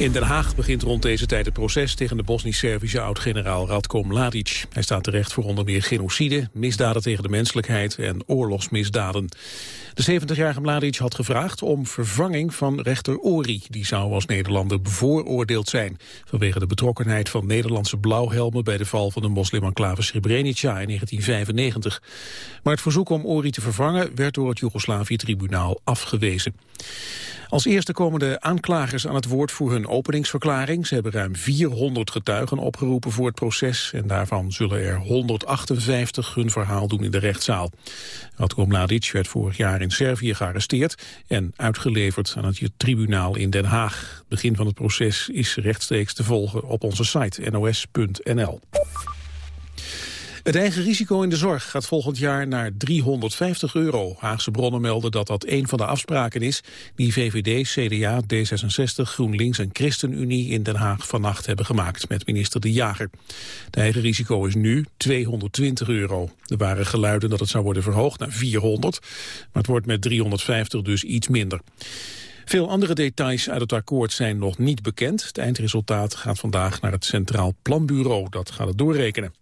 In Den Haag begint rond deze tijd het proces tegen de Bosnisch-Servische oud-generaal Radko Mladic. Hij staat terecht voor onder meer genocide, misdaden tegen de menselijkheid en oorlogsmisdaden. De 70-jarige Mladic had gevraagd om vervanging van rechter Ori. Die zou als Nederlander bevooroordeeld zijn vanwege de betrokkenheid van Nederlandse blauwhelmen bij de val van de moslimenclave Srebrenica in 1995. Maar het verzoek om Ori te vervangen werd door het Joegoslavië-tribunaal afgewezen. Als eerste komen de aanklagers aan het woord voor hun openingsverklaring. Ze hebben ruim 400 getuigen opgeroepen voor het proces... en daarvan zullen er 158 hun verhaal doen in de rechtszaal. Radko Mladic werd vorig jaar in Servië gearresteerd... en uitgeleverd aan het tribunaal in Den Haag. Begin van het proces is rechtstreeks te volgen op onze site nos.nl. Het eigen risico in de zorg gaat volgend jaar naar 350 euro. Haagse bronnen melden dat dat een van de afspraken is... die VVD, CDA, D66, GroenLinks en ChristenUnie in Den Haag vannacht hebben gemaakt met minister De Jager. Het eigen risico is nu 220 euro. Er waren geluiden dat het zou worden verhoogd naar 400, maar het wordt met 350 dus iets minder. Veel andere details uit het akkoord zijn nog niet bekend. Het eindresultaat gaat vandaag naar het Centraal Planbureau. Dat gaat het doorrekenen.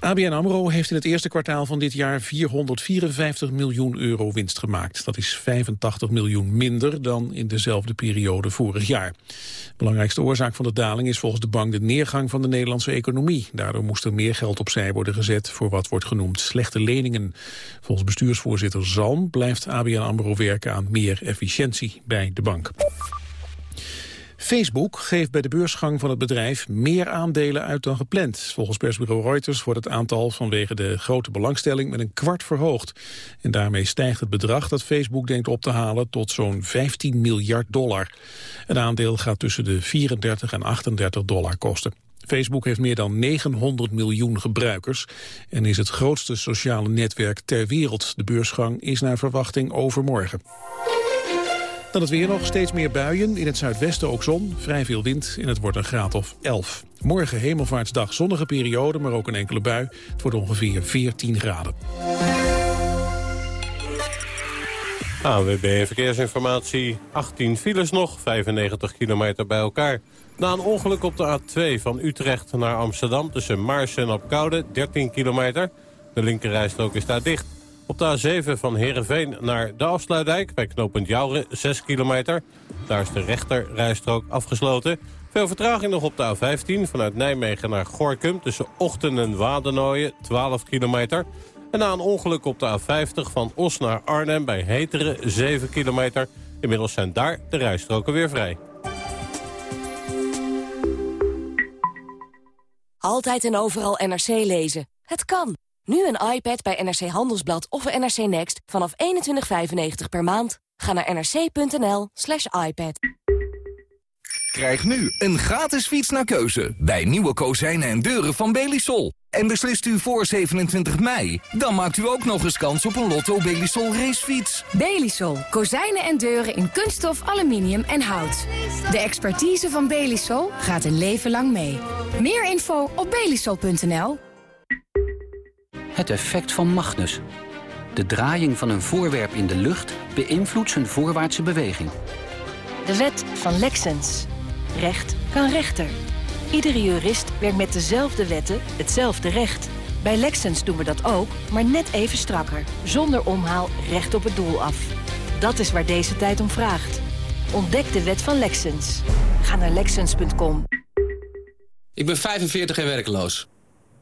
ABN AMRO heeft in het eerste kwartaal van dit jaar 454 miljoen euro winst gemaakt. Dat is 85 miljoen minder dan in dezelfde periode vorig jaar. Belangrijkste oorzaak van de daling is volgens de bank de neergang van de Nederlandse economie. Daardoor moest er meer geld opzij worden gezet voor wat wordt genoemd slechte leningen. Volgens bestuursvoorzitter Zalm blijft ABN AMRO werken aan meer efficiëntie bij de bank. Facebook geeft bij de beursgang van het bedrijf meer aandelen uit dan gepland. Volgens persbureau Reuters wordt het aantal vanwege de grote belangstelling met een kwart verhoogd. En daarmee stijgt het bedrag dat Facebook denkt op te halen tot zo'n 15 miljard dollar. Een aandeel gaat tussen de 34 en 38 dollar kosten. Facebook heeft meer dan 900 miljoen gebruikers en is het grootste sociale netwerk ter wereld. De beursgang is naar verwachting overmorgen. Dan het weer nog, steeds meer buien. In het zuidwesten ook zon, vrij veel wind en het wordt een graad of 11. Morgen hemelvaartsdag zonnige periode, maar ook een enkele bui. Het wordt ongeveer 14 graden. AWB Verkeersinformatie. 18 files nog, 95 kilometer bij elkaar. Na een ongeluk op de A2 van Utrecht naar Amsterdam... tussen Maarsen en Opkoude, 13 kilometer. De linkerrijstrook is daar dicht. Op de A7 van Heerenveen naar de Afsluitdijk bij knooppunt Jouren 6 kilometer. Daar is de rechterrijstrook afgesloten. Veel vertraging nog op de A15 vanuit Nijmegen naar Gorkum... tussen Ochten en Wadenooien 12 kilometer. En na een ongeluk op de A50 van Os naar Arnhem bij Heteren 7 kilometer. Inmiddels zijn daar de rijstroken weer vrij. Altijd en overal NRC lezen. Het kan. Nu een iPad bij NRC Handelsblad of NRC Next vanaf 21,95 per maand. Ga naar nrc.nl slash iPad. Krijg nu een gratis fiets naar keuze bij nieuwe kozijnen en deuren van Belisol. En beslist u voor 27 mei, dan maakt u ook nog eens kans op een Lotto Belisol racefiets. Belisol. Kozijnen en deuren in kunststof, aluminium en hout. De expertise van Belisol gaat een leven lang mee. Meer info op belisol.nl. Het effect van Magnus. De draaiing van een voorwerp in de lucht beïnvloedt zijn voorwaartse beweging. De wet van Lexens. Recht kan rechter. Iedere jurist werkt met dezelfde wetten, hetzelfde recht. Bij Lexens doen we dat ook, maar net even strakker. Zonder omhaal recht op het doel af. Dat is waar deze tijd om vraagt. Ontdek de wet van Lexens. Ga naar Lexens.com. Ik ben 45 en werkloos.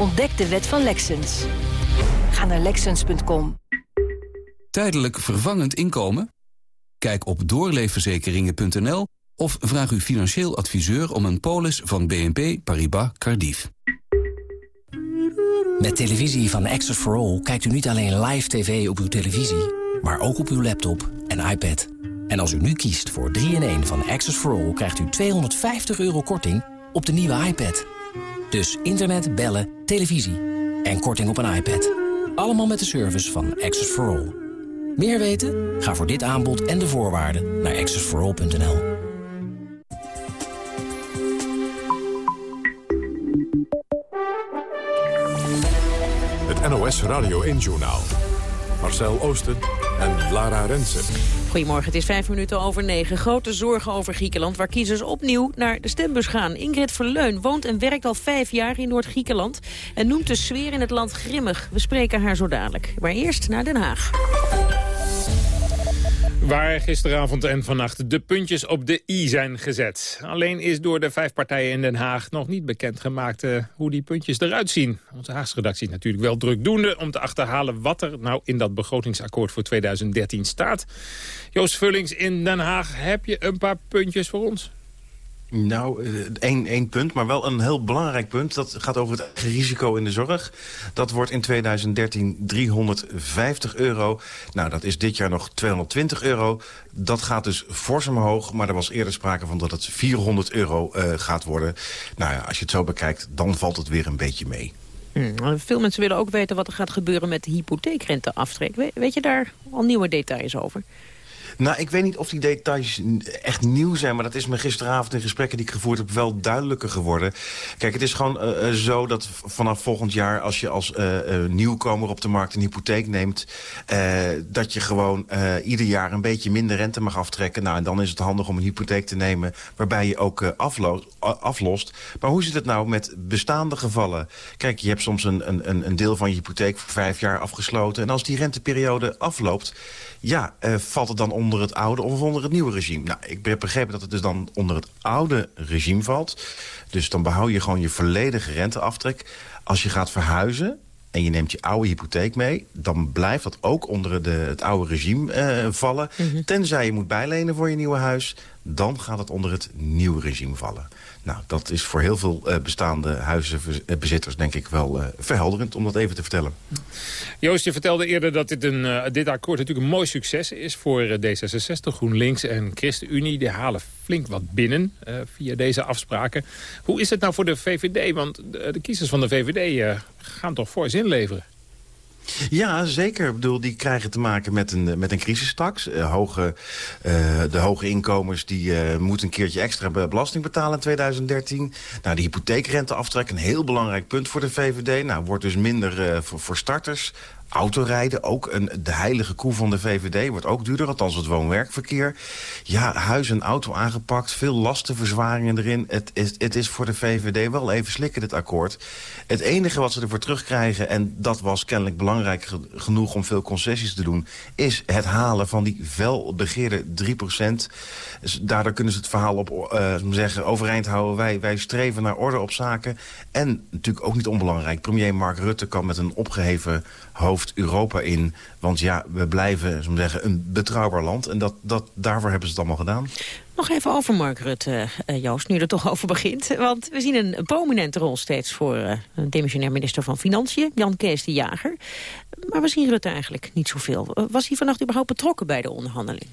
Ontdek de wet van Lexens. Ga naar Lexens.com. Tijdelijk vervangend inkomen? Kijk op doorleefverzekeringen.nl of vraag uw financieel adviseur om een polis van BNP Paribas Cardiff. Met televisie van Access for All kijkt u niet alleen live tv op uw televisie... maar ook op uw laptop en iPad. En als u nu kiest voor 3-in-1 van Access for All... krijgt u 250 euro korting op de nieuwe iPad. Dus internet, bellen, televisie en korting op een iPad. Allemaal met de service van Access for All. Meer weten? Ga voor dit aanbod en de voorwaarden naar accessforall.nl. Het NOS Radio 1-journaal. Marcel Oosten en Lara Rensen. Goedemorgen, het is vijf minuten over negen. Grote zorgen over Griekenland, waar kiezers opnieuw naar de stembus gaan. Ingrid Verleun woont en werkt al vijf jaar in Noord-Griekenland... en noemt de sfeer in het land grimmig. We spreken haar zo dadelijk. Maar eerst naar Den Haag. Waar gisteravond en vannacht de puntjes op de i zijn gezet. Alleen is door de vijf partijen in Den Haag nog niet bekendgemaakt uh, hoe die puntjes eruit zien. Onze Haagse redactie is natuurlijk wel drukdoende om te achterhalen wat er nou in dat begrotingsakkoord voor 2013 staat. Joost Vullings in Den Haag, heb je een paar puntjes voor ons? Nou, eh, één, één punt, maar wel een heel belangrijk punt. Dat gaat over het risico in de zorg. Dat wordt in 2013 350 euro. Nou, dat is dit jaar nog 220 euro. Dat gaat dus fors omhoog, maar er was eerder sprake van dat het 400 euro uh, gaat worden. Nou ja, als je het zo bekijkt, dan valt het weer een beetje mee. Hmm, veel mensen willen ook weten wat er gaat gebeuren met de hypotheekrenteaftrek. weet je daar al nieuwe details over? Nou, ik weet niet of die details echt nieuw zijn... maar dat is me gisteravond in gesprekken die ik gevoerd heb... wel duidelijker geworden. Kijk, het is gewoon uh, zo dat vanaf volgend jaar... als je als uh, nieuwkomer op de markt een hypotheek neemt... dat je gewoon ieder jaar een beetje minder rente mag aftrekken. Nou, en dan is het handig om een hypotheek te nemen... waarbij je ook aflo aflost. Maar hoe zit het nou met bestaande gevallen? Kijk, je hebt soms een, een, een deel van je hypotheek voor vijf jaar afgesloten... en als die renteperiode afloopt ja, uh, valt het dan onder het oude of onder het nieuwe regime? Nou, ik heb begrepen dat het dus dan onder het oude regime valt. Dus dan behoud je gewoon je volledige renteaftrek. Als je gaat verhuizen, en je neemt je oude hypotheek mee... dan blijft dat ook onder de, het oude regime uh, vallen. Mhm. Tenzij je moet bijlenen voor je nieuwe huis... dan gaat het onder het nieuwe regime vallen. Nou, dat is voor heel veel uh, bestaande huizenbezitters denk ik wel uh, verhelderend om dat even te vertellen. Joost, je vertelde eerder dat dit, een, dit akkoord natuurlijk een mooi succes is voor D66, GroenLinks en ChristenUnie. Die halen flink wat binnen via deze afspraken. Hoe is het nou voor de VVD? Want de, de kiezers van de VVD gaan toch voor zin leveren? Ja, zeker. Ik bedoel, die krijgen te maken met een, met een. Uh, hoge, uh, de hoge inkomens die uh, moeten een keertje extra belasting betalen in 2013. Nou, de hypotheekrenteaftrek, een heel belangrijk punt voor de VVD. Nou, wordt dus minder voor, voor starters autorijden, ook een, de heilige koe van de VVD, wordt ook duurder, althans het woon-werkverkeer. Ja, huis en auto aangepakt, veel lastenverzwaringen erin. Het is, het is voor de VVD wel even slikken, dit akkoord. Het enige wat ze ervoor terugkrijgen, en dat was kennelijk belangrijk genoeg om veel concessies te doen, is het halen van die felbegeerde 3% dus daardoor kunnen ze het verhaal op uh, zeggen, overeind houden. Wij, wij streven naar orde op zaken. En natuurlijk ook niet onbelangrijk, premier Mark Rutte kan met een opgeheven hoofd Europa in. Want ja, we blijven zo zeggen, een betrouwbaar land. En dat, dat, daarvoor hebben ze het allemaal gedaan. Nog even over Mark Rutte, uh, Joost, nu er toch over begint. Want we zien een prominente rol steeds voor uh, een demissionair minister van Financiën, Jan Kees de Jager. Maar we zien Rutte eigenlijk niet zoveel. was hij vannacht überhaupt betrokken bij de onderhandeling?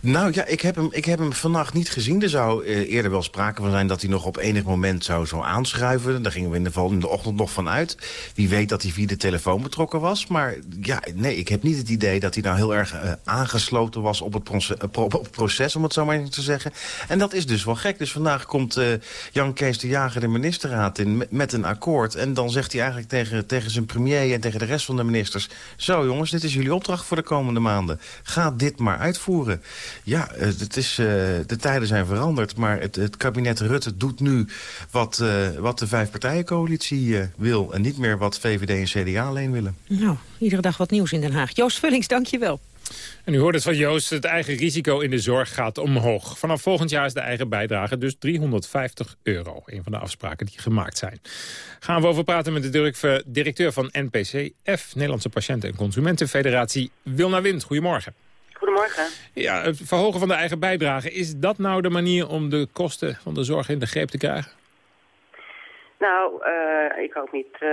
Nou ja, ik heb hem, ik heb hem vannacht niet gezien. Er zou eh, eerder wel sprake van zijn dat hij nog op enig moment zou, zou aanschuiven. Daar gingen we in de, in de ochtend nog van uit. Wie weet dat hij via de telefoon betrokken was. Maar ja, nee, ik heb niet het idee dat hij nou heel erg uh, aangesloten was op het proces, pro proces, om het zo maar te zeggen. En dat is dus wel gek. Dus vandaag komt Jan Kees de Jager de ministerraad in met, een akkoord. En dan zegt hij eigenlijk tegen, tegen zijn premier en tegen de rest van de ministers... zo jongens, dit is jullie opdracht voor de komende maanden. Ga dit maar uitvoeren. Ja, het is, uh, de tijden zijn veranderd. Maar het, het kabinet Rutte doet nu wat, uh, wat de vijfpartijencoalitie uh, wil. En niet meer wat VVD en CDA alleen willen. Nou, iedere dag wat nieuws in Den Haag. Joost Vullings, dank je wel. En u hoort het van Joost, het eigen risico in de zorg gaat omhoog. Vanaf volgend jaar is de eigen bijdrage dus 350 euro. Een van de afspraken die gemaakt zijn. Gaan we over praten met de directeur van NPCF, Nederlandse Patiënten- en Consumentenfederatie, Wilna Wind. Goedemorgen. Goedemorgen. Ja, het verhogen van de eigen bijdrage. Is dat nou de manier om de kosten van de zorg in de greep te krijgen? Nou, uh, ik hoop niet uh,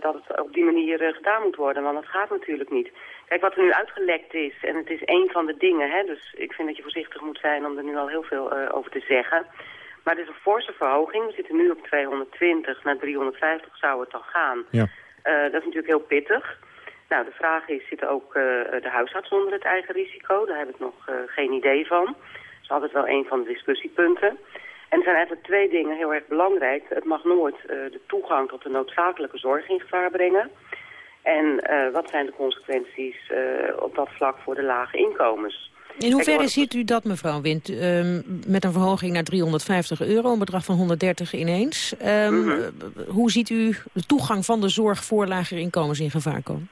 dat het op die manier uh, gedaan moet worden, want dat gaat natuurlijk niet. Kijk, wat er nu uitgelekt is, en het is één van de dingen, hè, dus ik vind dat je voorzichtig moet zijn om er nu al heel veel over te zeggen. Maar het is een forse verhoging. We zitten nu op 220, naar 350 zou het dan gaan. Ja. dat is natuurlijk heel pittig. Nou, de vraag is, zit ook de huisarts onder het eigen risico? Daar heb ik nog geen idee van. Dat is altijd wel een van de discussiepunten. En er zijn eigenlijk twee dingen heel erg belangrijk. Het mag nooit uh, de toegang tot de noodzakelijke zorg in gevaar brengen. En wat zijn de consequenties op dat vlak voor de lage inkomens? In hoeverre ziet u dat, mevrouw Wind, um, met een verhoging naar 350 euro, een bedrag van 130 ineens? Um, mm -hmm. Hoe ziet u de toegang van de zorg voor lagere inkomens in gevaar komen?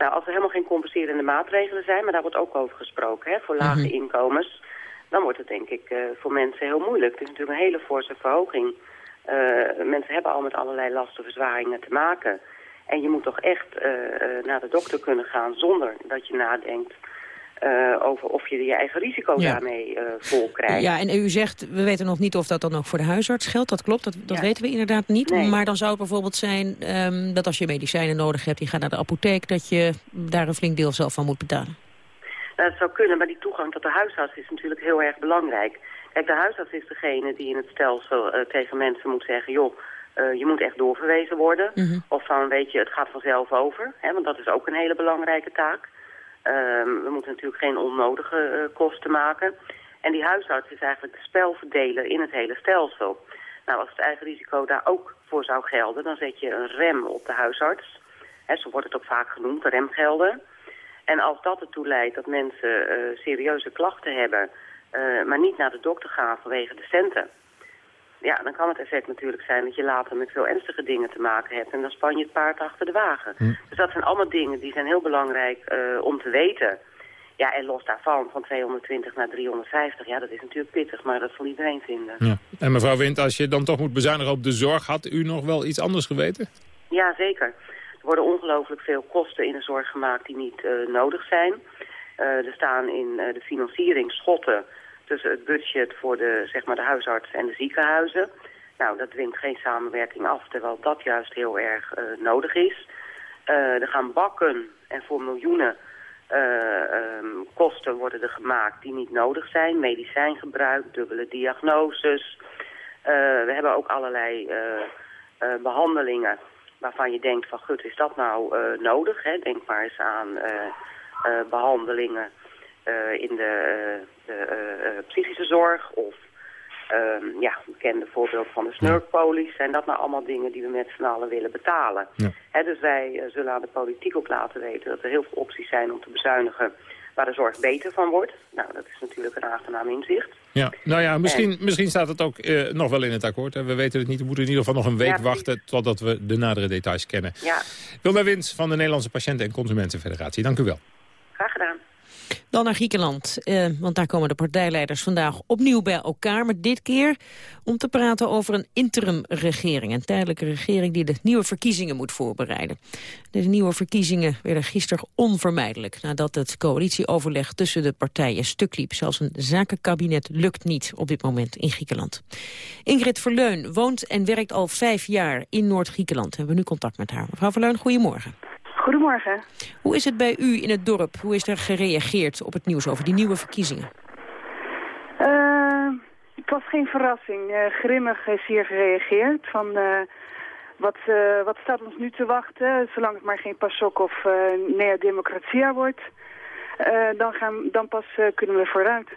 Nou, als er helemaal geen compenserende maatregelen zijn, maar daar wordt ook over gesproken, hè, voor lage mm -hmm. inkomens dan wordt het denk ik uh, voor mensen heel moeilijk. Het is natuurlijk een hele forse verhoging. Uh, mensen hebben al met allerlei lasten, verzwaringen te maken. En je moet toch echt uh, naar de dokter kunnen gaan zonder dat je nadenkt... over of je je eigen risico ja. daarmee vol krijgt. Ja, en u zegt, we weten nog niet of dat dan ook voor de huisarts geldt. Dat klopt, dat, dat ja. weten we inderdaad niet. Nee. Maar dan zou het bijvoorbeeld zijn um, dat als je medicijnen nodig hebt... je gaat naar de apotheek, dat je daar een flink deel zelf van moet betalen. Dat zou kunnen, maar die toegang tot de huisarts is natuurlijk heel erg belangrijk. Kijk, de huisarts is degene die in het stelsel uh, tegen mensen moet zeggen... joh, uh, je moet echt doorverwezen worden. Mm -hmm. Of van, weet je, het gaat vanzelf over. Hè, want dat is ook een hele belangrijke taak. Uh, we moeten natuurlijk geen onnodige uh, kosten maken. En die huisarts is eigenlijk de spelverdeler in het hele stelsel. Nou, als het eigen risico daar ook voor zou gelden... dan zet je een rem op de huisarts. Hè, zo wordt het ook vaak genoemd, remgelden. En als dat ertoe leidt dat mensen uh, serieuze klachten hebben... Uh, maar niet naar de dokter gaan vanwege de centen... ja, dan kan het effect natuurlijk zijn dat je later met veel ernstige dingen te maken hebt... en dan span je het paard achter de wagen. Hm. Dus dat zijn allemaal dingen die zijn heel belangrijk uh, om te weten... Ja, en los daarvan, van 220 naar 350, ja, dat is natuurlijk pittig, maar dat zal iedereen vinden. Ja. En mevrouw Wind, als je dan toch moet bezuinigen op de zorg, had u nog wel iets anders geweten? Ja, zeker. Er worden ongelooflijk veel kosten in de zorg gemaakt die niet uh, nodig zijn. Uh, er staan in de financiering schotten tussen het budget voor de, zeg maar de huisarts en de ziekenhuizen. Nou, dat dwingt geen samenwerking af, terwijl dat juist heel erg nodig is. er gaan bakken en voor miljoenen um, kosten worden er gemaakt die niet nodig zijn. Medicijngebruik, dubbele diagnoses. we hebben ook allerlei behandelingen waarvan je denkt van, gut, is dat nou nodig? Hè? Denk maar eens aan behandelingen in de, de psychische zorg of um, ja, bekende voorbeeld van de snurkpolies. Zijn dat nou allemaal dingen die we met z'n allen willen betalen? Ja. Dus wij zullen aan de politiek ook laten weten dat er heel veel opties zijn om te bezuinigen waar de zorg beter van wordt. Nou, dat is natuurlijk een aangenaam inzicht. Ja, nou ja, misschien, misschien staat het ook uh, nog wel in het akkoord. We weten het niet, we moeten in ieder geval nog een week ja, wachten... totdat we de nadere details kennen. Ja. Wilma Wins van de Nederlandse Patiënten- en Consumentenfederatie. Dank u wel. Graag gedaan. Dan naar Griekenland, eh, want daar komen de partijleiders vandaag opnieuw bij elkaar. Maar dit keer om te praten over een interimregering. Een tijdelijke regering die de nieuwe verkiezingen moet voorbereiden. Deze nieuwe verkiezingen werden gisteren onvermijdelijk... nadat het coalitieoverleg tussen de partijen stuk liep. Zelfs een zakenkabinet lukt niet op dit moment in Griekenland. Ingrid Verleun woont en werkt al vijf jaar in Noord-Griekenland. Hebben we nu contact met haar. Mevrouw Verleun, goedemorgen. Goedemorgen. Hoe is het bij u in het dorp? Hoe is er gereageerd op het nieuws over die nieuwe verkiezingen? Uh, het was geen verrassing. Uh, grimmig is hier gereageerd. Van, uh, wat, wat staat ons nu te wachten? Zolang het maar geen PASOK of Nea Democratia wordt, dan, gaan, dan pas kunnen we vooruit.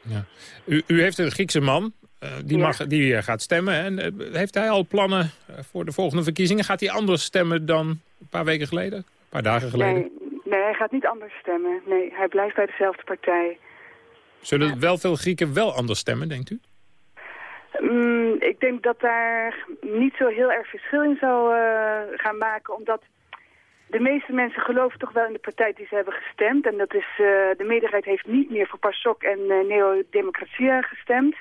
Ja. U, u heeft een Griekse man, uh, die, mag, die gaat stemmen. En, uh, heeft hij al plannen voor de volgende verkiezingen? Gaat hij anders stemmen dan een paar weken geleden? Een paar dagen geleden? Nee, nee hij gaat niet anders stemmen. Nee, hij blijft bij dezelfde partij. Zullen ja. wel veel Grieken wel anders stemmen, denkt u? Mm, ik denk dat daar niet zo heel erg verschil in zou gaan maken. Omdat de meeste mensen geloven toch wel in de partij die ze hebben gestemd. En dat is, de meerderheid heeft niet meer voor PASOK en Neo-Democratia gestemd.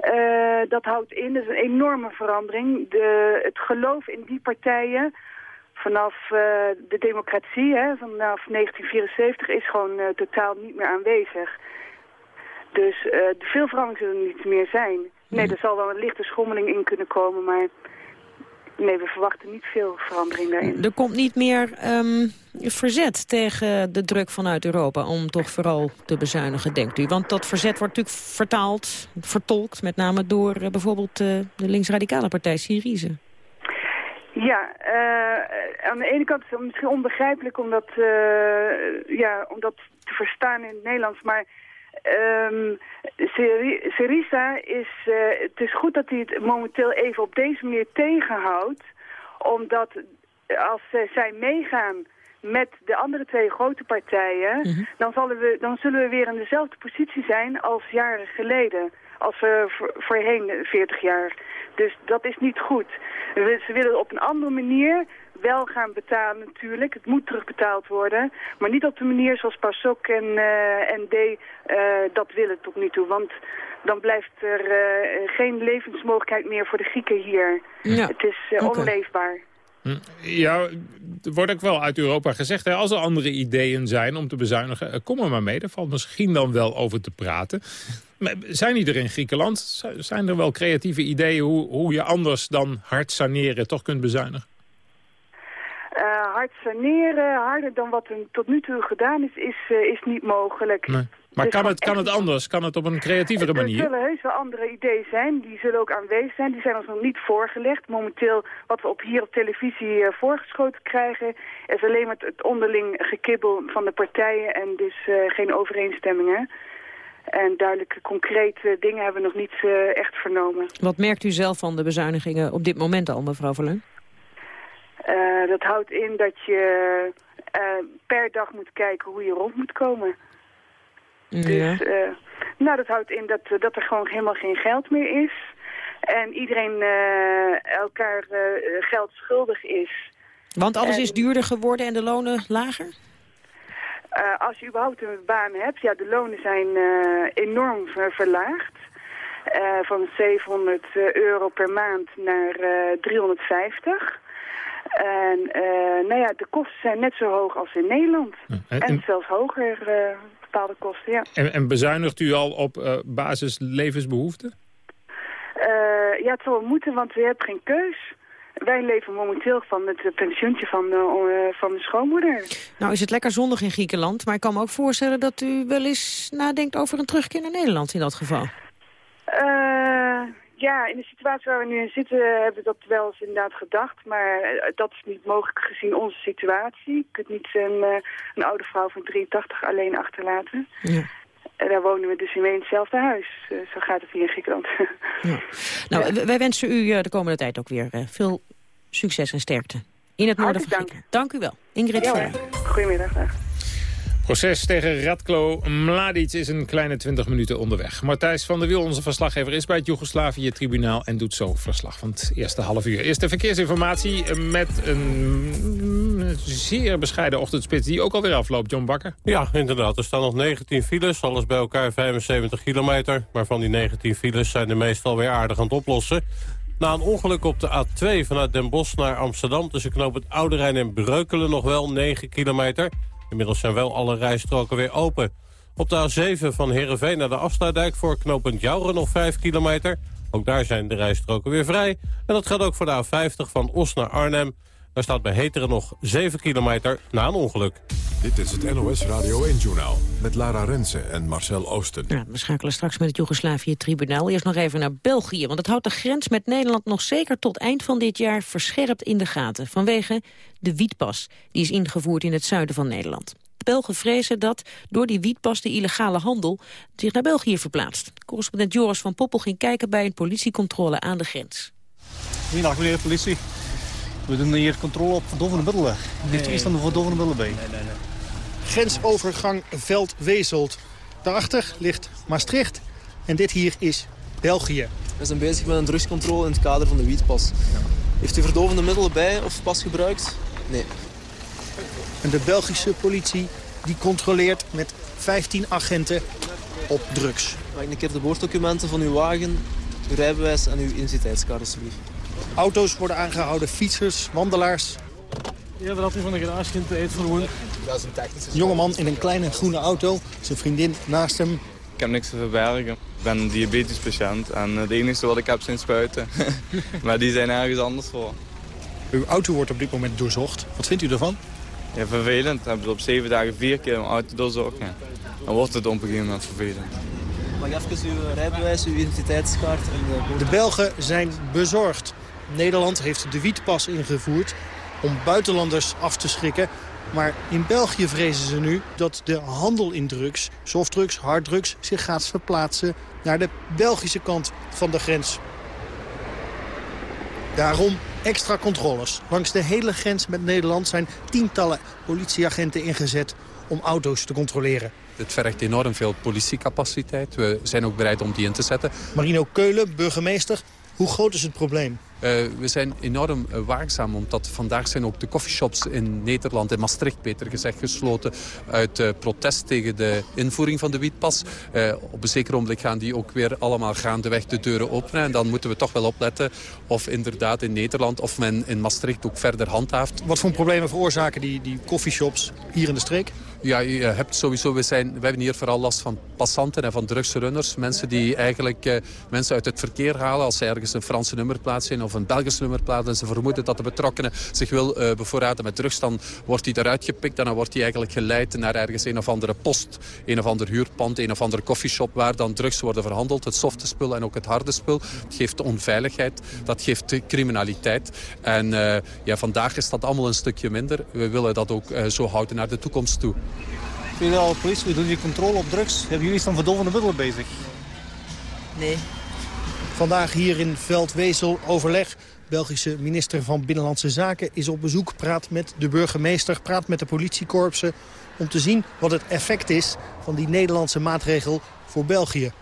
Uh, dat houdt in, dat is een enorme verandering. De, het geloof in die partijen vanaf uh, de democratie, hè, vanaf 1974, is gewoon uh, totaal niet meer aanwezig. Dus veel veranderingen zullen niet meer zijn. Nee, er zal wel een lichte schommeling in kunnen komen, maar nee, we verwachten niet veel verandering daarin. Er komt niet meer ehm, verzet tegen de druk vanuit Europa om toch vooral te bezuinigen, denkt u? Want dat verzet wordt natuurlijk vertaald, vertolkt, met name door eh, bijvoorbeeld uh, de linksradicale partij Syriza. Ja, uh, aan de ene kant is het misschien onbegrijpelijk om dat, ja, om dat te verstaan in het Nederlands, maar Um, Syriza is, uh, het is goed dat hij het momenteel even op deze manier tegenhoudt. Omdat als zij meegaan met de andere twee grote partijen... Mhm. dan, zullen we, dan zullen we weer in dezelfde positie zijn als jaren geleden. Als we voorheen, 40 jaar. Dus dat is niet goed. Ze willen op een andere manier wel gaan betalen natuurlijk. Het moet terugbetaald worden. Maar niet op de manier zoals PASOK en, uh, en D uh, dat willen tot nu toe. Want dan blijft er uh, geen levensmogelijkheid meer voor de Grieken hier. Ja. Het is onleefbaar. Ja, er wordt ook wel uit Europa gezegd, hè, als er andere ideeën zijn om te bezuinigen, kom er maar mee. Daar valt misschien dan wel over te praten. Maar zijn die er in Griekenland? Zijn er wel creatieve ideeën hoe, hoe je anders dan hard saneren toch kunt bezuinigen? Uh, hard saneren, harder dan wat er tot nu toe gedaan is, is, uh, is niet mogelijk. Nee. Maar dus kan, het, kan het anders? Kan het op een creatievere manier? Er zullen heus wel andere ideeën zijn. Die zullen ook aanwezig zijn. Die zijn ons nog niet voorgelegd. Momenteel, wat we op hier op televisie uh, voorgeschoten krijgen... is alleen maar het onderling gekibbel van de partijen... en dus geen overeenstemmingen. En duidelijke, concrete dingen hebben we nog niet echt vernomen. Wat merkt u zelf van de bezuinigingen op dit moment al, mevrouw Verleun? Uh, dat houdt in dat je uh, per dag moet kijken hoe je rond moet komen. Ja. Dus, uh, nou, dat houdt in dat, dat er gewoon helemaal geen geld meer is. En iedereen elkaar geld schuldig is. Want alles is duurder geworden en de lonen lager? als je überhaupt een baan hebt, ja, de lonen zijn enorm verlaagd. van 700 euro per maand naar 350. En uh, nou ja, de kosten zijn net zo hoog als in Nederland. en, zelfs hoger uh, bepaalde kosten, ja. En, en, bezuinigt u al op uh, basis levensbehoeften? ja, het zal moeten, want we hebben geen keus. Wij leven momenteel van het pensioentje van, van de schoonmoeder. Nou is het lekker zondag in Griekenland, maar ik kan me ook voorstellen dat u wel eens nadenkt over een terugkeer naar Nederland in dat geval. Ja, in de situatie waar we nu in zitten hebben we dat wel eens inderdaad gedacht. Maar eh, dat is niet mogelijk gezien onze situatie. Je kunt niet een, eh, een oude vrouw van 83 alleen achterlaten. Ja. En daar wonen we dus in hetzelfde huis. Eh, zo gaat het hier in Griekenland. Ja. Nou, wij wensen u de komende tijd ook weer veel succes en sterkte. In het noorden van Griekenland. Dank u wel. Ingrid ja, Goedemiddag. Proces tegen Radko Mladic is een kleine 20 minuten onderweg. Martijs van der Wiel, onze verslaggever, is bij het Joegoslavië-tribunaal... en doet zo verslag van het eerste half uur. Eerste verkeersinformatie met een zeer bescheiden ochtendspits... die ook alweer afloopt, John Bakker. Ja, inderdaad. Er staan nog 19 files, alles bij elkaar 75 kilometer. Maar van die 19 files zijn de meestal weer aardig aan het oplossen. Na een ongeluk op de A2 vanuit Den Bosch naar Amsterdam... tussen knoop het Oude Rijn en Breukelen nog wel 9 kilometer... Inmiddels zijn wel alle rijstroken weer open. Op de A7 van Heerenveen naar de Afsluitdijk voor knooppunt Jouren nog 5 kilometer. Ook daar zijn de rijstroken weer vrij. En dat geldt ook voor de A50 van Os naar Arnhem. Daar staat bij Heteren nog 7 kilometer na een ongeluk. Dit is het NOS Radio 1-journaal met Lara Rensen en Marcel Oosten. Ja, we schakelen straks met het Joegoslavië-tribunaal. Eerst nog even naar België, want het houdt de grens met Nederland... nog zeker tot eind van dit jaar verscherpt in de gaten... vanwege de wietpas, die is ingevoerd in het zuiden van Nederland. De Belgen vrezen dat door die wietpas de illegale handel zich naar België verplaatst. Correspondent Joris van Poppel ging kijken bij een politiecontrole aan de grens. Goedendag meneer de politie. We doen hier controle op verdovende middelen. Heeft u iets van de verdovende middelen bij? Nee, nee, nee. Grensovergang Veldweselt. Daarachter ligt Maastricht en dit hier is België. We zijn bezig met een drugscontrole in het kader van de wietpas. Heeft u verdovende middelen bij of pas gebruikt? Nee. En de Belgische politie die controleert met 15 agenten op drugs. Mag ik een keer de boorddocumenten van uw wagen, uw rijbewijs en uw identiteitskaart alsjeblieft. Auto's worden aangehouden, fietsers, wandelaars. Ja, dat had van de garage in te eten voor Dat is een technische... Jongeman in een kleine groene auto, zijn vriendin naast hem. heb niks te verbergen. Ik ben een diabetespatiënt en het enige wat ik heb zijn spuiten. maar die zijn ergens anders voor. Uw auto wordt op dit moment doorzocht. Wat vindt u ervan? Ja, vervelend. We hebben op zeven dagen vier keer mijn auto doorzocht. Ja. Dan wordt het op een gegeven moment vervelend. Mag even uw rijbewijs, uw identiteitskaart en de... De Belgen zijn bezorgd. Nederland heeft de wietpas ingevoerd om buitenlanders af te schrikken. Maar in België vrezen ze nu dat de handel in drugs, softdrugs, harddrugs... zich gaat verplaatsen naar de Belgische kant van de grens. Daarom extra controles. Langs de hele grens met Nederland zijn tientallen politieagenten ingezet om auto's te controleren. Het vergt enorm veel politiecapaciteit. We zijn ook bereid om die in te zetten. Marino Keulen, burgemeester. Hoe groot is het probleem? Uh, we zijn enorm uh, waakzaam, omdat vandaag zijn ook de coffeeshops in Nederland, in Maastricht beter gezegd, gesloten uit uh, protest tegen de invoering van de wietpas. op een zeker moment gaan die ook weer allemaal gaandeweg de deuren openen. En dan moeten we toch wel opletten of inderdaad in Nederland of men in Maastricht ook verder handhaaft. Wat voor problemen veroorzaken die, die coffeeshops hier in de streek? Ja, je hebt sowieso, we, zijn, we hebben hier vooral last van passanten en van drugsrunners. Mensen die eigenlijk uh, mensen uit het verkeer halen als ze ergens een Franse nummerplaat zien of een Belgische nummerplaat. En ze vermoeden dat de betrokkenen zich wil uh, bevoorraden met drugs. Dan wordt hij eruit gepikt en dan wordt hij eigenlijk geleid naar ergens een of andere post. Een of ander huurpand, een of andere coffeeshop waar dan drugs worden verhandeld. Het softe spul en ook het harde spul. Het geeft onveiligheid, dat geeft criminaliteit. En uh, ja, vandaag is dat allemaal een stukje minder. We willen dat ook zo houden naar de toekomst toe. Federaal politie, we doen hier controle op drugs. Hebben jullie dan verdovende middelen bezig? Nee. Vandaag hier in Veldwezel overleg. Belgische minister van Binnenlandse Zaken is op bezoek. Praat met de burgemeester, praat met de politiekorpsen... om te zien wat het effect is van die Nederlandse maatregel voor België.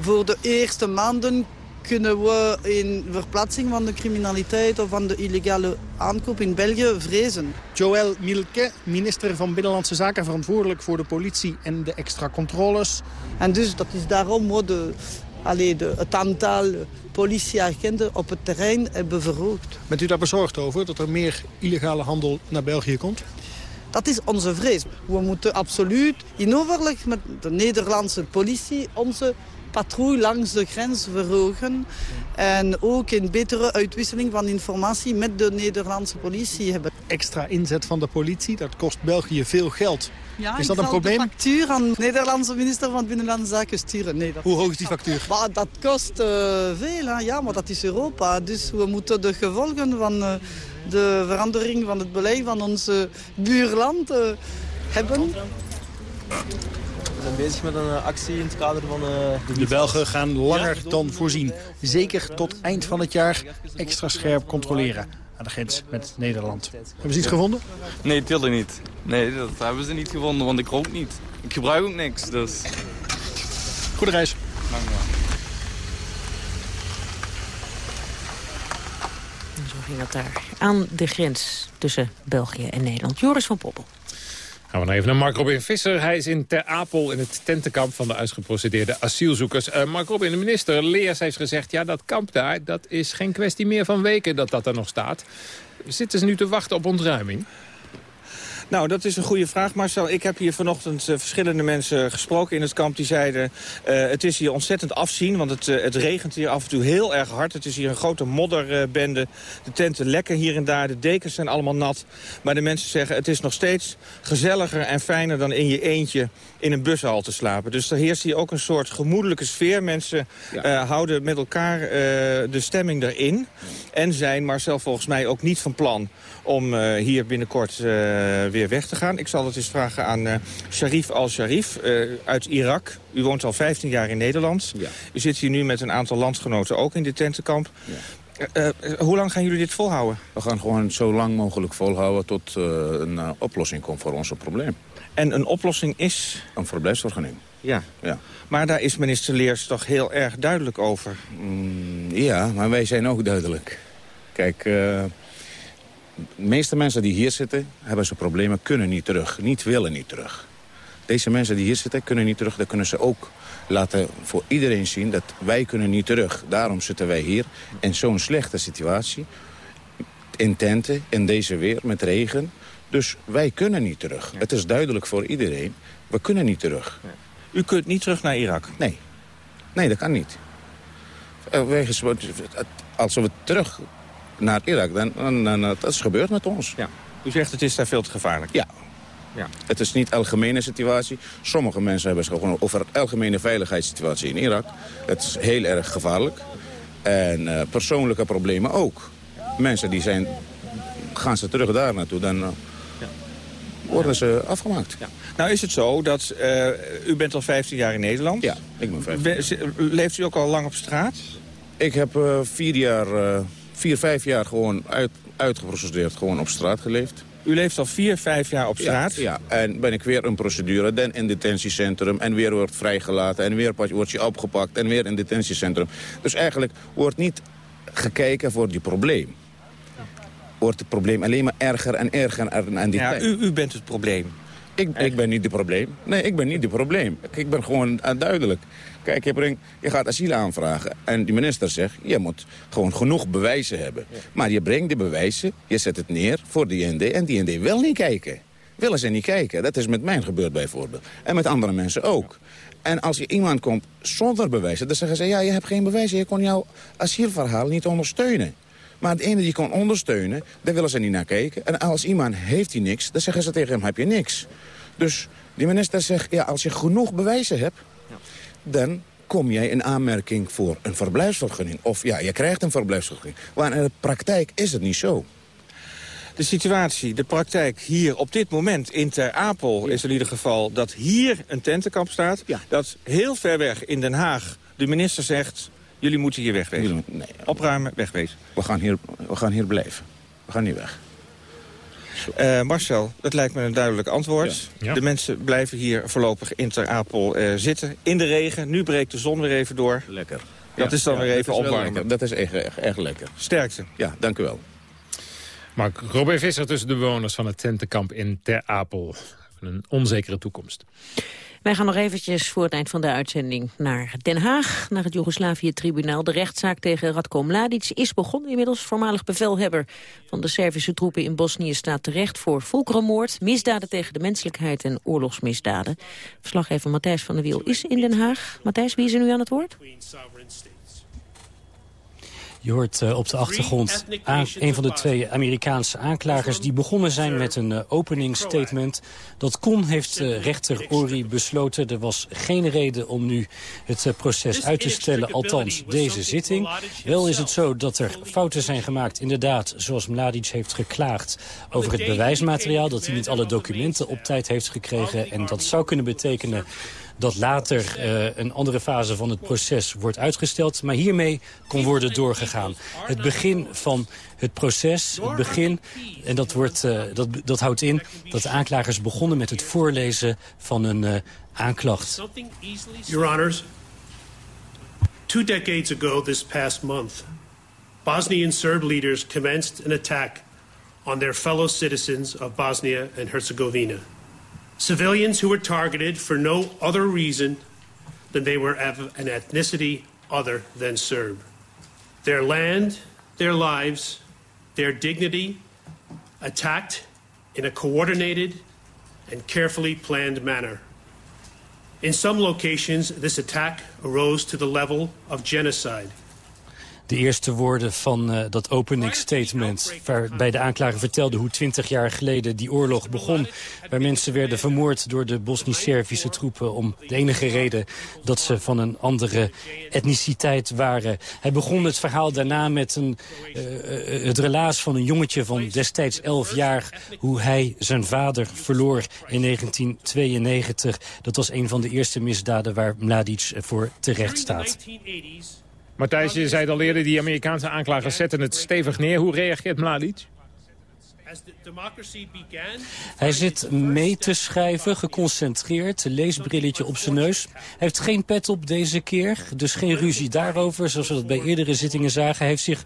Voor de eerste maanden kunnen we in verplaatsing van de criminaliteit of van de illegale aankoop in België vrezen. Joël Milke, minister van Binnenlandse Zaken, verantwoordelijk voor de politie en de extra controles. En dus dat is daarom de, allee, de, het aantal politieagenten op het terrein hebben verhoogd. Bent u daar bezorgd over, dat er meer illegale handel naar België komt? Dat is onze vrees. We moeten absoluut in overleg met de Nederlandse politie onze patrouille langs de grens verhogen. En ook een betere uitwisseling van informatie met de Nederlandse politie hebben. Extra inzet van de politie, dat kost België veel geld. Ja, is dat een probleem? de factuur aan de Nederlandse minister van Binnenlandse Zaken sturen. Nee, dat... Hoe hoog is die factuur? Dat kost uh, veel, hè? ja, maar dat is Europa. Dus we moeten de gevolgen van uh, de verandering van het beleid van ons uh, buurland hebben. We zijn bezig met een actie in het kader van... Uh, de, de Belgen gaan langer dan voorzien. Zeker tot eind van het jaar extra scherp controleren aan de grens met Nederland. Hebben ze iets gevonden? Nee, tuurlijk niet. Nee, dat hebben ze niet gevonden, want ik rook niet. Ik gebruik ook niks, dus... Goede reis. Dank je Zo ging dat daar aan de grens tussen België en Nederland. Joris van Poppel. Gaan we nou even naar Mark Robin Visser. Hij is in Ter Apel in het tentenkamp van de uitgeprocedeerde asielzoekers. Uh, Mark Robin, de minister Leers heeft gezegd... ja, dat kamp daar, dat is geen kwestie meer van weken dat dat er nog staat. Zitten ze nu te wachten op ontruiming? Nou, dat is een goede vraag, Marcel. Ik heb hier vanochtend uh, verschillende mensen gesproken in het kamp. Die zeiden, uh, het is hier ontzettend afzien, want het, uh, het regent hier af en toe heel erg hard. Het is hier een grote modderbende. de tenten lekken hier en daar, de dekens zijn allemaal nat. Maar de mensen zeggen, het is nog steeds gezelliger en fijner dan in je eentje in een bushal te slapen. Dus er heerst hier ook een soort gemoedelijke sfeer. Mensen ja. houden met elkaar de stemming erin. En zijn, Marcel, volgens mij ook niet van plan om hier binnenkort weer weer weg te gaan. Ik zal het eens vragen aan uh, Sharif al-Sharif uh, uit Irak. U woont al 15 jaar in Nederland. Ja. U zit hier nu met een aantal landgenoten ook in dit tentenkamp. Ja. Uh, hoe lang gaan jullie dit volhouden? We gaan gewoon zo lang mogelijk volhouden tot een oplossing komt voor ons probleem. En een oplossing is? Een verblijfsvergunning. Ja. ja. Maar daar is minister Leers toch heel erg duidelijk over? Mm, ja, maar wij zijn ook duidelijk. Kijk, de meeste mensen die hier zitten, hebben ze problemen, kunnen niet terug. Niet willen niet terug. Deze mensen die hier zitten, kunnen niet terug. Dan kunnen ze ook laten voor iedereen zien dat wij kunnen niet terug. Daarom zitten wij hier in zo'n slechte situatie. In tenten, in deze weer, met regen. Dus wij kunnen niet terug. Het is duidelijk voor iedereen, we kunnen niet terug. U kunt niet terug naar Irak? Nee. Nee, dat kan niet. Eh, wegens, als we terug naar Irak, dan, dan, dan dat is gebeurd met ons. Ja. U zegt het is daar veel te gevaarlijk? Ja. ja. Het is niet algemene situatie. Sommige mensen hebben het gewoon over de algemene veiligheidssituatie in Irak. Het is heel erg gevaarlijk. En uh, persoonlijke problemen ook. Mensen die zijn, gaan ze terug daar naartoe, dan uh, ja. worden ze afgemaakt. Ja. Nou is het zo dat uh, u bent al 15 jaar in Nederland. Ja, ik ben 15 jaar. Leeft u ook al lang op straat? Ik heb vier, jaar, vier, vijf jaar gewoon uit, uitgeprocedeerd, gewoon op straat geleefd. U leeft al vier, vijf jaar op straat? Ja, ja, en ben ik weer een procedure, dan in detentiecentrum... en weer wordt vrijgelaten en weer wordt je opgepakt en weer in detentiecentrum. Dus eigenlijk wordt niet gekeken voor die probleem. Wordt het probleem alleen maar erger en erger en die ja, u, u bent het probleem. Ik, ik ben niet het probleem. Nee, ik ben niet het probleem. Ik ben gewoon duidelijk. Kijk, je, gaat asiel aanvragen en die minister zegt... je moet gewoon genoeg bewijzen hebben. Maar je brengt de bewijzen, je zet het neer voor de IND... en die IND wil niet kijken. Willen ze niet kijken. Dat is met mij gebeurd bijvoorbeeld. En met andere mensen ook. En als je iemand komt zonder bewijzen, dan zeggen ze... ja, je hebt geen bewijzen, je kon jouw asielverhaal niet ondersteunen. Maar de ene die kon ondersteunen, daar willen ze niet naar kijken. En als iemand heeft hij niks, dan zeggen ze tegen hem, heb je niks. Dus die minister zegt, ja, als je genoeg bewijzen hebt... dan kom jij in aanmerking voor een verblijfsvergunning. Of ja, je krijgt een verblijfsvergunning. Maar in de praktijk is het niet zo. De situatie, de praktijk hier op dit moment in Ter Apel... is in ieder geval dat hier een tentenkamp staat. Dat heel ver weg in Den Haag de minister zegt... jullie moeten hier wegwezen. Nee. Opruimen, wegwezen. We gaan, hier, we gaan hier blijven. We gaan niet weg. Uh, Marcel, dat lijkt me een duidelijk antwoord. De mensen blijven hier voorlopig in Ter Apel uh, zitten. In de regen. Nu breekt de zon weer even door. Lekker. Dat is dan weer even opwarmen. Dat is echt, echt, echt lekker. Sterkte. Ja, dank u wel. Mark Robert Visser tussen de bewoners van het tentenkamp in Ter Apel. Een onzekere toekomst. Wij gaan nog eventjes voor het eind van de uitzending naar Den Haag, naar het Joegoslavië-tribunaal. De rechtszaak tegen Radko Mladic is begonnen. Inmiddels voormalig bevelhebber van de Servische troepen in Bosnië staat terecht voor volkerenmoord, misdaden tegen de menselijkheid en oorlogsmisdaden. Verslaggever Matthijs van der Wiel is in Den Haag. Matthijs, wie is er nu aan het woord? Je hoort uh, op de achtergrond een van de twee Amerikaanse aanklagers... die begonnen zijn met een uh, openingsstatement. Dat kon, heeft uh, rechter Ori besloten. Er was geen reden om nu het proces uit te stellen, althans deze zitting. Wel is het zo dat er fouten zijn gemaakt, inderdaad... zoals Mladic heeft geklaagd over het bewijsmateriaal... dat hij niet alle documenten op tijd heeft gekregen. En dat zou kunnen betekenen dat later uh, een andere fase van het proces wordt uitgesteld. Maar hiermee kon worden doorgegaan. Het begin van het proces, het begin, en dat, wordt, uh, dat, dat houdt in dat de aanklagers begonnen met het voorlezen van een uh, aanklacht. Your Honors, two decades ago this past month, Bosnian Serb leaders commenced an attack on their fellow citizens of Bosnia and Herzegovina. Civilians who were targeted for no other reason than they were of an ethnicity other than Serb. Their land, their lives, their dignity attacked in a coordinated and carefully planned manner. In some locations, this attack arose to the level of genocide. De eerste woorden van uh, dat opening statement... waarbij de aanklager vertelde hoe twintig jaar geleden die oorlog begon... waar mensen werden vermoord door de Bosnisch-Servische troepen... om de enige reden dat ze van een andere etniciteit waren. Hij begon het verhaal daarna met een, uh, het relaas van een jongetje van destijds elf jaar... hoe hij zijn vader verloor in 1992. Dat was een van de eerste misdaden waar Mladic voor terecht staat. Matthijs, je zei het al eerder, die Amerikaanse aanklagers zetten het stevig neer. Hoe reageert Mladic? Hij zit mee te schrijven, geconcentreerd, leesbrilletje op zijn neus. Hij heeft geen pet op deze keer, dus geen ruzie daarover, zoals we dat bij eerdere zittingen zagen. Hij heeft zich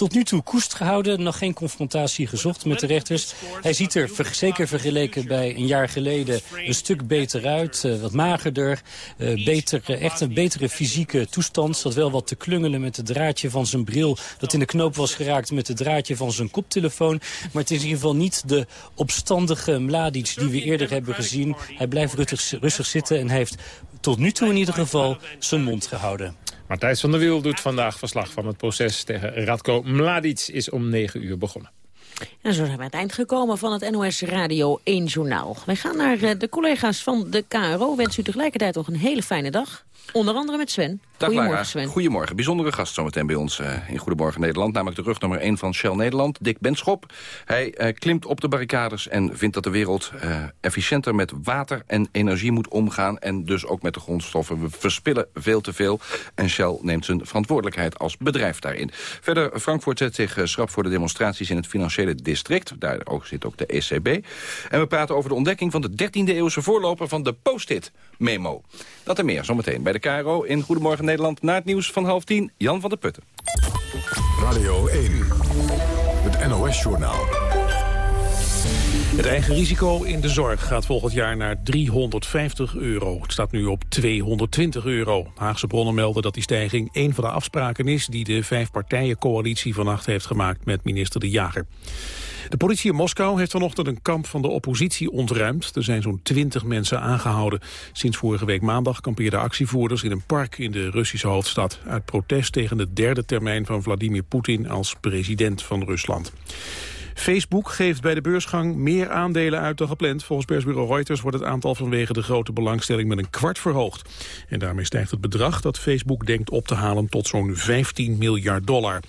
tot nu toe koest gehouden, nog geen confrontatie gezocht met de rechters. Hij ziet er zeker vergeleken bij een jaar geleden een stuk beter uit, uh, wat magerder, uh, beter, uh, echt een betere fysieke toestand. Zat wel wat te klungelen met het draadje van zijn bril dat in de knoop was geraakt met het draadje van zijn koptelefoon. Maar het is is in ieder geval niet de opstandige Mladic die we eerder hebben gezien. Hij blijft rustig, rustig zitten en heeft tot nu toe in ieder geval zijn mond gehouden. Martijs van der Wiel doet vandaag verslag van het proces tegen Radko Mladic. Is om 9 uur begonnen. En zo zijn we aan het eind gekomen van het NOS Radio 1 Journaal. Wij gaan naar eh, de collega's van de KRO. Wens u tegelijkertijd nog een hele fijne dag. Onder andere met Sven. Dag Goedemorgen Sven. Goedemorgen. Bijzondere gast zometeen bij ons uh, in Goedemorgen Nederland. Namelijk de rug nummer 1 van Shell Nederland, Dick Benschop. Hij uh, klimt op de barricades en vindt dat de wereld uh, efficiënter met water en energie moet omgaan. En dus ook met de grondstoffen. We verspillen veel te veel. En Shell neemt zijn verantwoordelijkheid als bedrijf daarin. Verder, Frankfurt zet zich schrap voor de demonstraties in het financiële district. Daar ook zit ook de ECB. En we praten over de ontdekking van de 13e eeuwse voorloper van de post-it memo. Dat en meer zometeen bij de KRO in Goedemorgen Nederland. Na het nieuws van half tien, Jan van der Putten. Radio 1, het NOS-journaal. Het eigen risico in de zorg gaat volgend jaar naar 350 euro. Het staat nu op 220 euro. Haagse bronnen melden dat die stijging een van de afspraken is... die de vijfpartijencoalitie vannacht heeft gemaakt met minister De Jager. De politie in Moskou heeft vanochtend een kamp van de oppositie ontruimd. Er zijn zo'n twintig mensen aangehouden. Sinds vorige week maandag kampeerden actievoerders in een park in de Russische hoofdstad... uit protest tegen de derde termijn van Vladimir Poetin als president van Rusland. Facebook geeft bij de beursgang meer aandelen uit dan gepland. Volgens persbureau Reuters wordt het aantal vanwege de grote belangstelling met een kwart verhoogd. En daarmee stijgt het bedrag dat Facebook denkt op te halen tot zo'n 15 miljard dollar.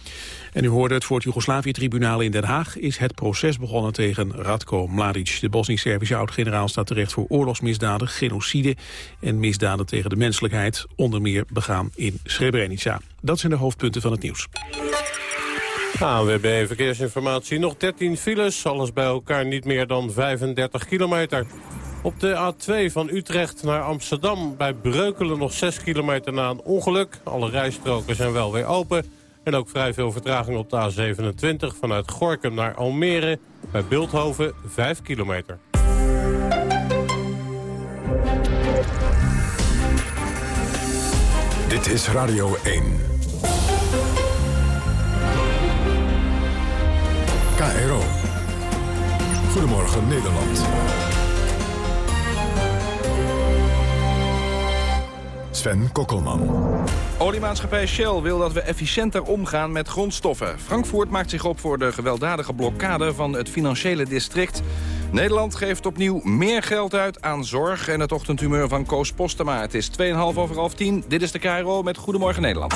En u hoorde het voor het Joegoslavië-tribunaal in Den Haag... is het proces begonnen tegen Radko Mladic. De Bosnisch-Servische oud-generaal staat terecht voor oorlogsmisdaden... genocide en misdaden tegen de menselijkheid... onder meer begaan in Srebrenica. Dat zijn de hoofdpunten van het nieuws. ANWB Verkeersinformatie. Nog 13 files, alles bij elkaar niet meer dan 35 kilometer. Op de A2 van Utrecht naar Amsterdam bij Breukelen nog 6 kilometer na een ongeluk. Alle rijstroken zijn wel weer open. En ook vrij veel vertraging op de A27 vanuit Gorkum naar Almere. Bij Beeldhoven 5 kilometer. Dit is Radio 1. KRO. Goedemorgen Nederland. Sven Kokkelman. Oliemaatschappij Shell wil dat we efficiënter omgaan met grondstoffen. Frankfurt maakt zich op voor de gewelddadige blokkade van het financiële district. Nederland geeft opnieuw meer geld uit aan zorg en het ochtendhumeur van Koos Postema. Het is 2,5 over half 10. Dit is de KRO met Goedemorgen Nederland.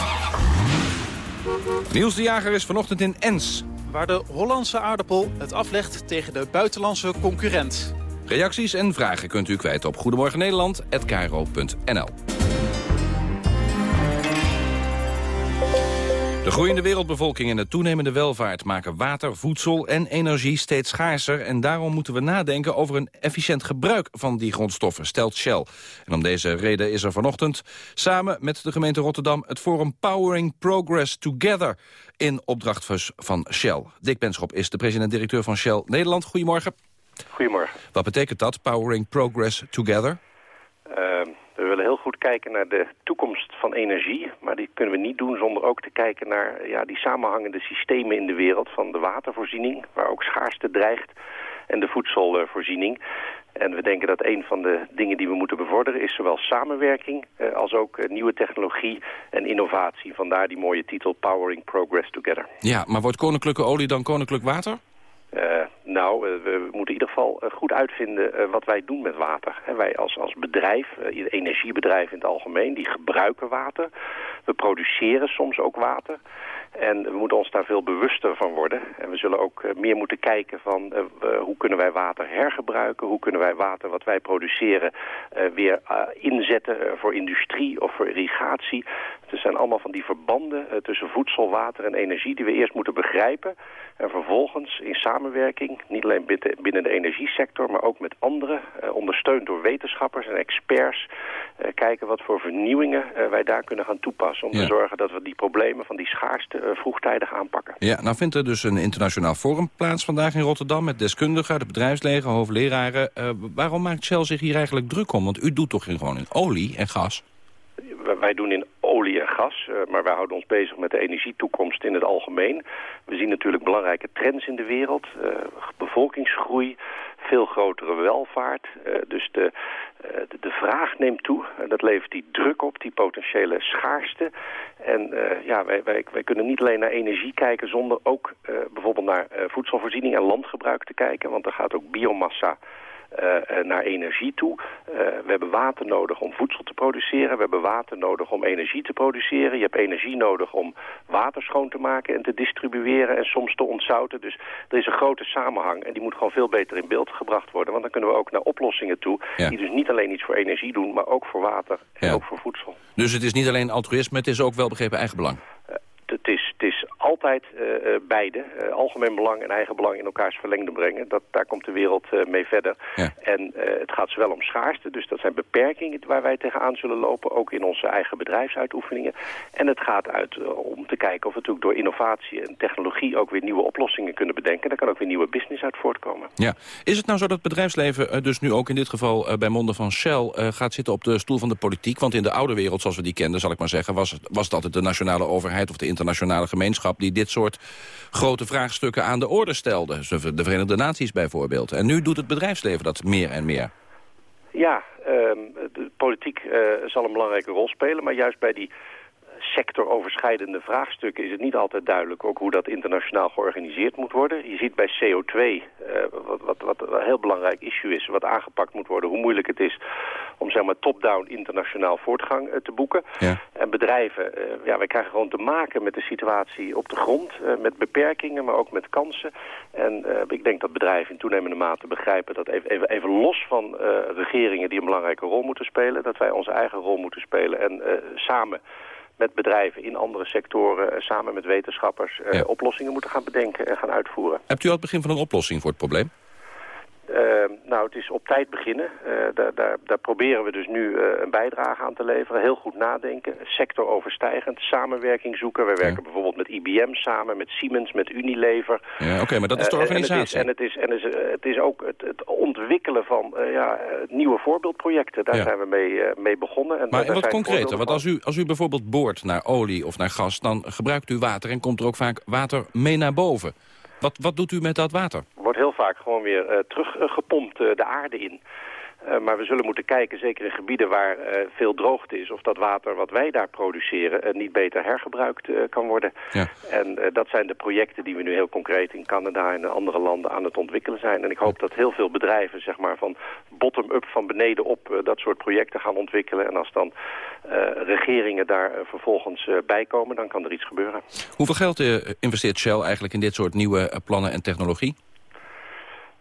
Niels de Jager is vanochtend in Ens. Waar de Hollandse aardappel het aflegt tegen de buitenlandse concurrent. Reacties en vragen kunt u kwijt op Goedemorgen De groeiende wereldbevolking en de toenemende welvaart maken water, voedsel en energie steeds schaarser. En daarom moeten we nadenken over een efficiënt gebruik van die grondstoffen, stelt Shell. En om deze reden is er vanochtend samen met de gemeente Rotterdam het forum Powering Progress Together in opdracht van Shell. Dick Benschop is de president-directeur van Shell Nederland. Goedemorgen. Goedemorgen. Wat betekent dat, Powering Progress Together? Uh, we willen heel goed kijken naar de toekomst van energie. Maar die kunnen we niet doen zonder ook te kijken naar ja, die samenhangende systemen in de wereld. Van de watervoorziening, waar ook schaarste dreigt. En de voedselvoorziening. En we denken dat een van de dingen die we moeten bevorderen... is zowel samenwerking eh, als ook eh, nieuwe technologie en innovatie. Vandaar die mooie titel Powering Progress Together. Ja, maar wordt koninklijke olie dan koninklijk water? Uh, nou, uh, we moeten in ieder geval uh, goed uitvinden wat wij doen met water. Wij als, als bedrijf, energiebedrijf in het algemeen, die gebruiken water. We produceren soms ook water. En we moeten ons daar veel bewuster van worden. En we zullen ook meer moeten kijken van hoe kunnen wij water hergebruiken. Hoe kunnen wij water wat wij produceren weer inzetten voor industrie of voor irrigatie. Het zijn allemaal van die verbanden tussen voedsel, water en energie die we eerst moeten begrijpen. En vervolgens in samenwerking, niet alleen binnen de energiesector, maar ook met anderen, eh, ondersteund door wetenschappers en experts, eh, kijken wat voor vernieuwingen eh, wij daar kunnen gaan toepassen. Om Ja. te zorgen dat we die problemen van die schaarste eh, vroegtijdig aanpakken. Ja, nou vindt er dus een internationaal forum plaats vandaag in Rotterdam... met deskundigen uit het bedrijfsleven, hoofdleraren. Eh, waarom maakt Shell zich hier eigenlijk druk om? Want u doet toch gewoon in olie en gas? Wij- wij doen in olie en gas, maar wij houden ons bezig met de energietoekomst in het algemeen. We zien natuurlijk belangrijke trends in de wereld. bevolkingsgroei, veel grotere welvaart. dus de, de, de, vraag neemt toe. dat levert die druk op, die potentiële schaarste. En ja, wij, wij, wij kunnen niet alleen naar energie kijken zonder ook bijvoorbeeld naar voedselvoorziening en landgebruik te kijken. Want er gaat ook biomassa naar energie toe. Uh, we hebben water nodig om voedsel te produceren. We hebben water nodig om energie te produceren. Je hebt energie nodig om water schoon te maken en te distribueren en soms te ontzouten. Dus er is een grote samenhang en die moet gewoon veel beter in beeld gebracht worden. Want dan kunnen we ook naar oplossingen toe die dus niet alleen iets voor energie doen, maar ook voor water en ook voor voedsel. Dus het is niet alleen altruïsme, het is ook wel begrepen eigenbelang? het is, het is altijd uh, beide, uh, algemeen belang en eigen belang in elkaars verlengde brengen. Dat, daar komt de wereld mee verder. Ja. En het gaat zowel om schaarste, dus dat zijn beperkingen waar wij tegenaan zullen lopen, ook in onze eigen bedrijfsuitoefeningen. En het gaat uit om te kijken of we natuurlijk door innovatie en technologie ook weer nieuwe oplossingen kunnen bedenken. Daar kan ook weer nieuwe business uit voortkomen. Ja. Is het nou zo dat het bedrijfsleven dus nu ook in dit geval bij monden van Shell gaat zitten op de stoel van de politiek? Want in de oude wereld, zoals we die kenden, zal ik maar zeggen, was, was het altijd de nationale overheid of de internationale gemeenschap... die dit soort grote vraagstukken aan de orde stelde. De Verenigde Naties bijvoorbeeld. En nu doet het bedrijfsleven dat meer en meer. Ja, ehm, de politiek uh, zal een belangrijke rol spelen. Maar juist bij die sectoroverschrijdende vraagstukken is het niet altijd duidelijk ook hoe dat internationaal georganiseerd moet worden. Je ziet bij CO2, uh, eh, wat, wat, wat een heel belangrijk issue is, wat aangepakt moet worden, hoe moeilijk het is om zeg maar top-down internationaal voortgang uh, te boeken. Ja. En bedrijven, uh, ja, wij krijgen gewoon te maken met de situatie op de grond, met beperkingen, maar ook met kansen. En ik denk dat bedrijven in toenemende mate begrijpen dat even, even, even los van regeringen die een belangrijke rol moeten spelen, dat wij onze eigen rol moeten spelen en samen met bedrijven in andere sectoren... Eh, samen met wetenschappers uh, oplossingen moeten gaan bedenken en gaan uitvoeren. Hebt u al het begin van een oplossing voor het probleem? Uh, nou, het is op tijd beginnen. Uh, daar, daar, daar, proberen we dus nu uh, een bijdrage aan te leveren. Heel goed nadenken, sectoroverstijgend, samenwerking zoeken. We werken bijvoorbeeld met IBM samen, met Siemens, met Unilever. Ja, Oké, maar dat is de organisatie. En het is, en het is, en het is, het is ook het, het ontwikkelen van ja, nieuwe voorbeeldprojecten. Daar ja. zijn we mee, mee begonnen. En maar wat concreter, want als u, als u bijvoorbeeld boort naar olie of naar gas... dan gebruikt u water en komt er ook vaak water mee naar boven. Wat, wat doet u met dat water? Wordt heel vaak gewoon weer uh, teruggepompt uh, de aarde in. Uh, maar we zullen moeten kijken, zeker in gebieden waar uh, veel droogte is... of dat water wat wij daar produceren uh, niet beter hergebruikt kan worden. Ja. En dat zijn de projecten die we nu heel concreet in Canada en andere landen aan het ontwikkelen zijn. En ik hoop dat heel veel bedrijven zeg maar, van bottom-up, van beneden op... dat soort projecten gaan ontwikkelen. En als dan regeringen daar vervolgens bij komen, dan kan er iets gebeuren. Hoeveel geld investeert Shell eigenlijk in dit soort nieuwe plannen en technologie?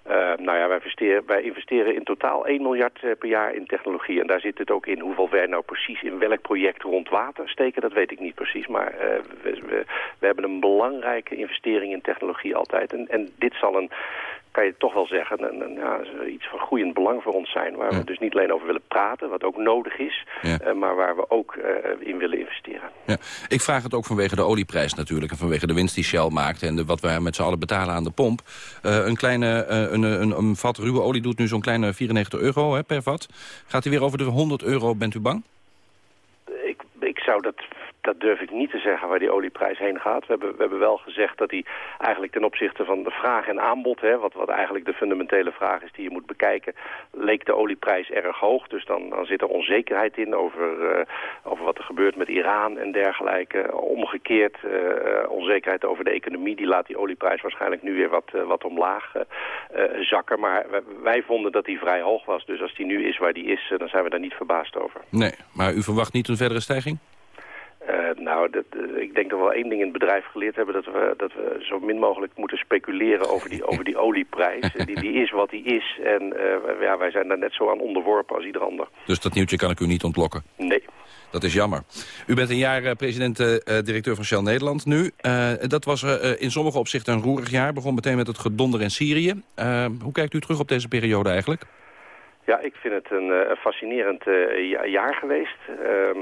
Uh, nou ja, wij investeren, wij investeren in totaal 1 miljard uh, per jaar in technologie. En daar zit het ook in. Hoeveel wij nou precies in welk project rond water steken, dat weet ik niet precies. Maar uh, we, we, we, hebben een belangrijke investering in technologie altijd. En, en dit zal een kan je toch wel zeggen, een, een, ja, iets van groeiend belang voor ons zijn. Waar we dus niet alleen over willen praten, wat ook nodig is, ja. uh, maar waar we ook uh, in willen investeren. Ja. Ik vraag het ook vanwege de olieprijs natuurlijk en vanwege de winst die Shell maakt en de, wat wij met z'n allen betalen aan de pomp. Uh, een kleine een, een, een, vat ruwe olie doet nu zo'n kleine 94 euro hè, per vat. Gaat hij weer over de 100 euro, bent u bang? Ik, ik zou dat dat durf ik niet te zeggen waar die olieprijs heen gaat. We hebben, we hebben wel gezegd dat die eigenlijk ten opzichte van de vraag en aanbod... Hè, wat, wat eigenlijk de fundamentele vraag is die je moet bekijken... leek de olieprijs erg hoog. Dus dan, dan zit er onzekerheid in over, uh, over wat er gebeurt met Iran en dergelijke. Omgekeerd uh, onzekerheid over de economie... die laat die olieprijs waarschijnlijk nu weer wat, uh, wat omlaag zakken. Maar wij, wij, vonden dat die vrij hoog was. Dus als die nu is waar die is, dan zijn we daar niet verbaasd over. Nee, maar u verwacht niet een verdere stijging? Uh, nou, dat, uh, ik denk dat we wel één ding in het bedrijf geleerd hebben... dat we, dat we zo min mogelijk moeten speculeren over die, over die olieprijs. die, die is wat die is. En uh, ja, wij zijn daar net zo aan onderworpen als ieder ander. Dus dat nieuwtje kan ik u niet ontlokken? Nee. Dat is jammer. U bent een jaar president-directeur van Shell Nederland nu. dat was in sommige opzichten een roerig jaar. Begon meteen met het gedonder in Syrië. hoe kijkt u terug op deze periode eigenlijk? Ja, ik vind het een fascinerend jaar geweest... Ehm,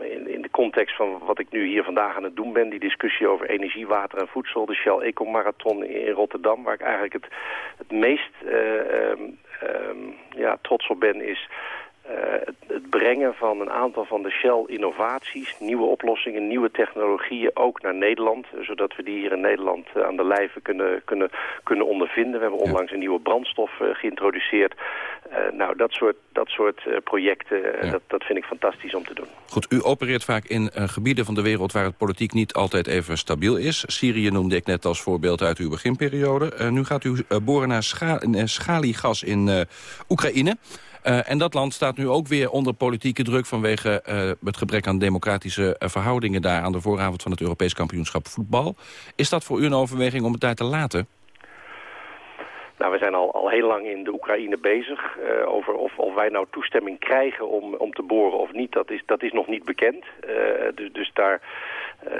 in, in, de context van wat ik nu hier vandaag aan het doen ben... die discussie over energie, water en voedsel... de Shell Eco Marathon in Rotterdam... waar ik eigenlijk het, het meest uh, um, um, ja, trots op ben... is het, het, brengen van een aantal van de Shell-innovaties, nieuwe oplossingen, nieuwe technologieën ook naar Nederland. Zodat we die hier in Nederland aan de lijve kunnen, kunnen, kunnen ondervinden. We hebben onlangs een nieuwe brandstof geïntroduceerd. nou, dat soort, dat soort projecten, dat, dat vind ik fantastisch om te doen. Goed, u opereert vaak in gebieden van de wereld waar het politiek niet altijd even stabiel is. Syrië noemde ik net als voorbeeld uit uw beginperiode. nu gaat u boren naar scha schaliegas in Oekraïne. Uh, en dat land staat nu ook weer onder politieke druk... vanwege uh, het gebrek aan democratische uh, verhoudingen daar... aan de vooravond van het Europees kampioenschap voetbal. Is dat voor u een overweging om het daar te laten? Nou, we zijn al, al heel lang in de Oekraïne bezig. Over of, of wij nou toestemming krijgen om, om te boren of niet, dat is, dat is nog niet bekend. Dus, dus daar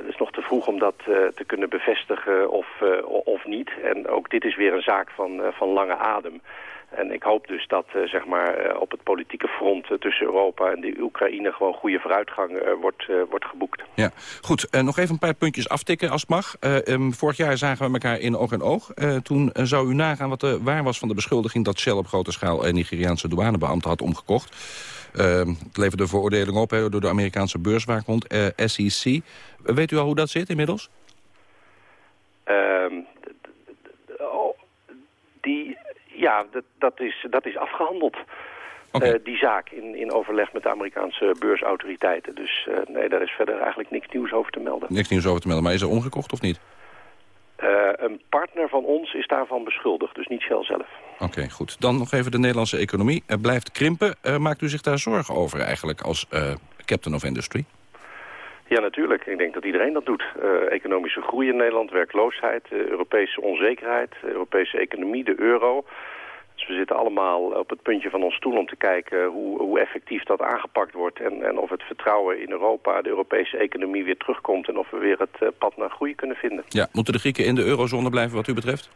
is nog te vroeg om dat te kunnen bevestigen of, of niet. En ook dit is weer een zaak van, van lange adem. En ik hoop dus dat uh, zeg maar, uh, op het politieke front uh, tussen Europa en de Oekraïne gewoon goede vooruitgang wordt, wordt geboekt. Ja, goed. nog even een paar puntjes aftikken als het mag. Um, vorig jaar zagen we elkaar in oog en oog. toen zou u nagaan wat de waar was van de beschuldiging dat Shell op grote schaal Nigeriaanse douanebeambten had omgekocht. Ehm, het leverde veroordeling op he, door de Amerikaanse beurswaakhond SEC. Weet u al hoe dat zit inmiddels? Ehm, die ja, dat, dat, is, dat is afgehandeld. Okay. Uh, die zaak in, in overleg met de Amerikaanse beursautoriteiten. Dus uh, nee, daar is verder eigenlijk niks nieuws over te melden. Niks nieuws over te melden, maar is er omgekocht of niet? Uh, een partner van ons is daarvan beschuldigd, dus niet Shell zelf. Oké, okay, goed. Dan nog even de Nederlandse economie. Er blijft krimpen. maakt u zich daar zorgen over eigenlijk als captain of industry? Ja, natuurlijk. Ik denk dat iedereen dat doet. Uh, economische groei in Nederland, werkloosheid, uh, Europese onzekerheid, Europese economie, de euro. Dus we zitten allemaal op het puntje van ons stoel om te kijken hoe, hoe effectief dat aangepakt wordt. En, en of het vertrouwen in Europa, de Europese economie weer terugkomt. En of we weer het pad naar groei kunnen vinden. Ja, moeten de Grieken in de eurozone blijven wat u betreft?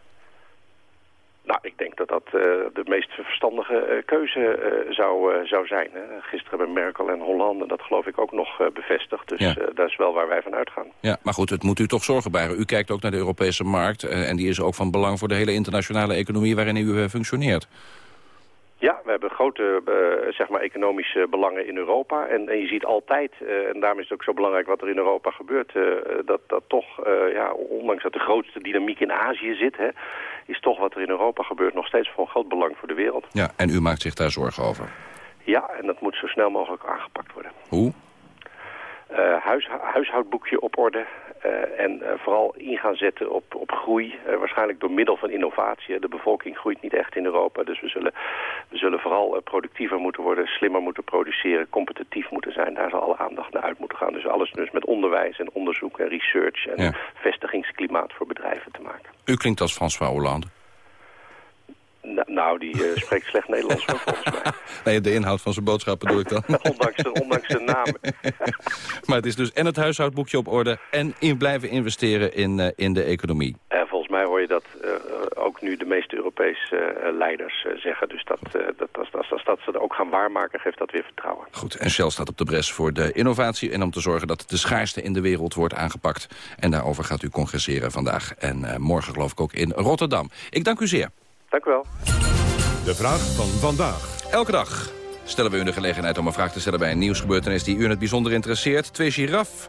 Nou, ik denk dat dat uh, de meest verstandige uh, keuze uh, zou, zou zijn. Hè. Gisteren hebben Merkel en Hollande dat geloof ik ook nog bevestigd. Dus ja. dat is wel waar wij van uitgaan. Ja, maar goed, het moet u toch zorgen baren. U kijkt ook naar de Europese markt. en die is ook van belang voor de hele internationale economie waarin u functioneert. Ja, we hebben grote uh, zeg maar economische belangen in Europa. En, en je ziet altijd, uh, en daarom is het ook zo belangrijk wat er in Europa gebeurt... Uh, dat, dat toch, ja, ondanks dat de grootste dynamiek in Azië zit... Hè, is toch wat er in Europa gebeurt nog steeds van groot belang voor de wereld. Ja, en u maakt zich daar zorgen over? Ja, en dat moet zo snel mogelijk aangepakt worden. Hoe? Uh, huis, huishoudboekje op orde uh, en uh, vooral in gaan zetten op, op groei. waarschijnlijk door middel van innovatie. De bevolking groeit niet echt in Europa, dus we zullen, we zullen vooral productiever moeten worden, slimmer moeten produceren, competitief moeten zijn. Daar zal alle aandacht naar uit moeten gaan. Dus alles dus met onderwijs en onderzoek en research en Ja. vestigingsklimaat voor bedrijven te maken. U klinkt als François Hollande. Nou, nou die uh, spreekt slecht Nederlands hoor, volgens mij. Nee, de inhoud van zijn boodschap bedoel ik dan. ondanks, de, ondanks de naam. maar het is dus en het huishoudboekje op orde... en in blijven investeren in, uh, in de economie. En volgens mij hoor je dat uh, ook nu de meeste Europese leiders zeggen. Dus dat, dat, als, als, als dat ze dat ook gaan waarmaken, geeft dat weer vertrouwen. Goed, en Shell staat op de bres voor de innovatie... en om te zorgen dat de schaarste in de wereld wordt aangepakt. En daarover gaat u congresseren vandaag. En morgen geloof ik ook in Rotterdam. Ik dank u zeer. Dank u wel. De vraag van vandaag. Elke dag stellen we u de gelegenheid om een vraag te stellen bij een nieuwsgebeurtenis die u in het bijzonder interesseert. Twee giraf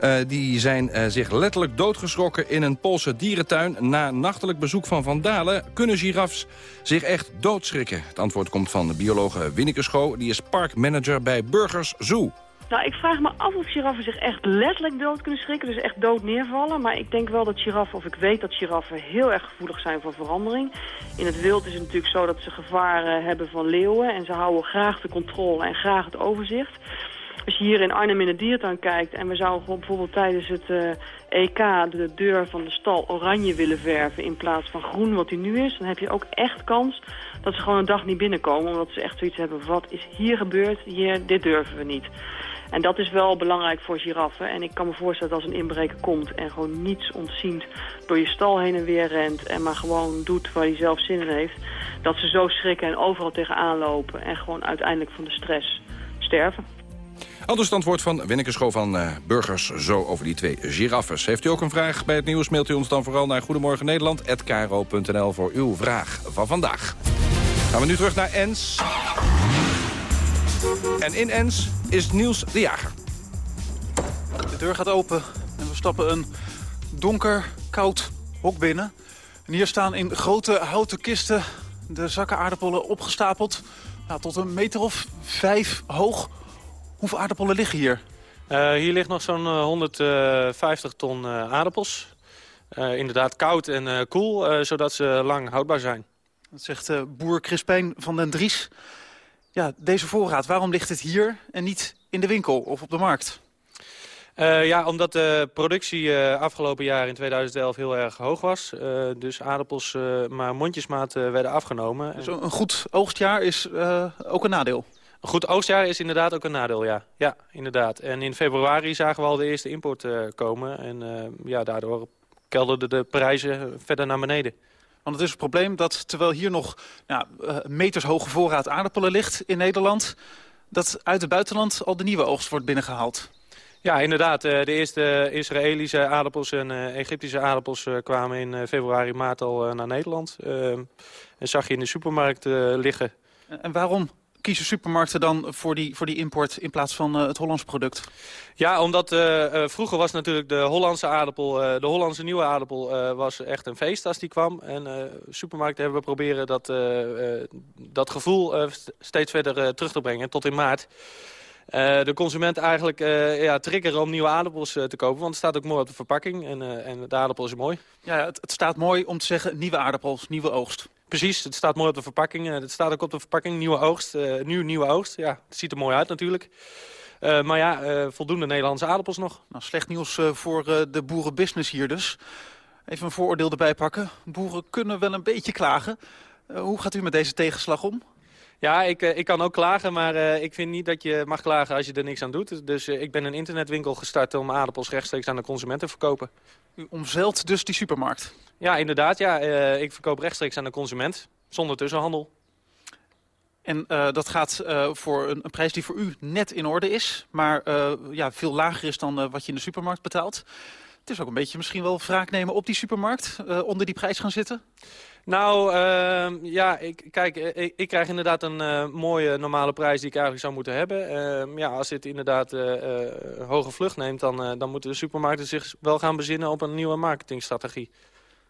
uh, die zijn uh, zich letterlijk doodgeschrokken in een Poolse dierentuin. Na nachtelijk bezoek van vandalen kunnen girafs zich echt doodschrikken. Het antwoord komt van de biologe Winneke Schoo. Die is parkmanager bij Burgers Zoo. Nou, ik vraag me af of giraffen zich echt letterlijk dood kunnen schrikken. Dus echt dood neervallen. Maar ik denk wel dat giraffen, of ik weet dat giraffen heel erg gevoelig zijn voor verandering. In het wild is het natuurlijk zo dat ze gevaren hebben van leeuwen. En ze houden graag de controle en graag het overzicht. Als je hier in Arnhem in de diertuin kijkt en we zouden bijvoorbeeld tijdens het EK de deur van de stal oranje willen verven in plaats van groen wat die nu is, dan heb je ook echt kans dat ze gewoon een dag niet binnenkomen omdat ze echt zoiets hebben, wat is hier gebeurd, hier, dit durven we niet. En dat is wel belangrijk voor giraffen. En ik kan me voorstellen dat als een inbreker komt en gewoon niets ontziend door je stal heen en weer rent en maar gewoon doet waar hij zelf zin in heeft, dat ze zo schrikken en overal tegenaan lopen en gewoon uiteindelijk van de stress sterven. Anders het antwoord van Winneke van uh, Burgers zo over die twee giraffes. Heeft u ook een vraag bij het nieuws, mailt u ons dan vooral naar Goedemorgen Nederland@kro.nl voor uw vraag van vandaag. Gaan we nu terug naar Ens. En in Ens is Niels de Jager. De deur gaat open en we stappen een donker, koud hok binnen. En hier staan in grote houten kisten de zakken aardappelen opgestapeld. Nou, tot een meter of vijf hoog. Hoeveel aardappelen liggen hier? Uh, hier ligt nog zo'n 150 ton uh, aardappels. Uh, inderdaad koud en koel, zodat ze lang houdbaar zijn. Dat zegt boer Crispijn van den Dries. Ja, deze voorraad, waarom ligt het hier en niet in de winkel of op de markt? Uh, ja, omdat de productie uh, afgelopen jaar in 2011 heel erg hoog was. Uh, dus aardappels maar mondjesmaat werden afgenomen. Dus een goed oogstjaar is ook een nadeel? Een goed oogstjaar is inderdaad ook een nadeel, ja. Ja, inderdaad. En in februari zagen we al de eerste import komen. En ja, daardoor kelderden de prijzen verder naar beneden. Want het is het probleem dat terwijl hier nog nou, metershoge voorraad aardappelen ligt in Nederland... dat uit het buitenland al de nieuwe oogst wordt binnengehaald. Ja, inderdaad. Eh, de eerste Israëlische aardappels en eh, Egyptische aardappels eh, kwamen in februari, maart al naar Nederland. En zag je in de supermarkt liggen. En waarom kiezen supermarkten dan voor die, voor die import in plaats van het Hollandse product? Ja, omdat vroeger was natuurlijk de Hollandse aardappel, de Hollandse nieuwe aardappel was echt een feest als die kwam. En supermarkten hebben we proberen dat, dat gevoel steeds verder terug te brengen tot in maart. Uh, de consument eigenlijk uh, ja, triggeren om nieuwe aardappels uh, te kopen. Want het staat ook mooi op de verpakking en, en de aardappel is mooi. Ja, het, het, staat mooi om te zeggen nieuwe aardappels, nieuwe oogst. Precies, het staat mooi op de verpakking. het staat ook op de verpakking, nieuwe oogst. nu nieuwe oogst, ja, het ziet er mooi uit natuurlijk. maar ja, voldoende Nederlandse aardappels nog. Nou, slecht nieuws voor de boerenbusiness hier dus. Even een vooroordeel erbij pakken. Boeren kunnen wel een beetje klagen. hoe gaat u met deze tegenslag om? Ja, ik, eh, ik kan ook klagen, maar uh, ik vind niet dat je mag klagen als je er niks aan doet. Dus uh, ik ben een internetwinkel gestart om aardappels rechtstreeks aan de consument te verkopen. U omzeilt dus die supermarkt? Ja, inderdaad. Ja. ik verkoop rechtstreeks aan de consument, zonder tussenhandel. En dat gaat voor een, een, prijs die voor u net in orde is, maar ja, veel lager is dan wat je in de supermarkt betaalt. Het is ook een beetje misschien wel wraak nemen op die supermarkt, onder die prijs gaan zitten? Nou, uh, ja, ik, kijk, ik, ik, krijg inderdaad een uh, mooie normale prijs die ik eigenlijk zou moeten hebben. Uh, ja, als dit inderdaad hoge vlucht neemt, dan, dan moeten de supermarkten zich wel gaan bezinnen op een nieuwe marketingstrategie.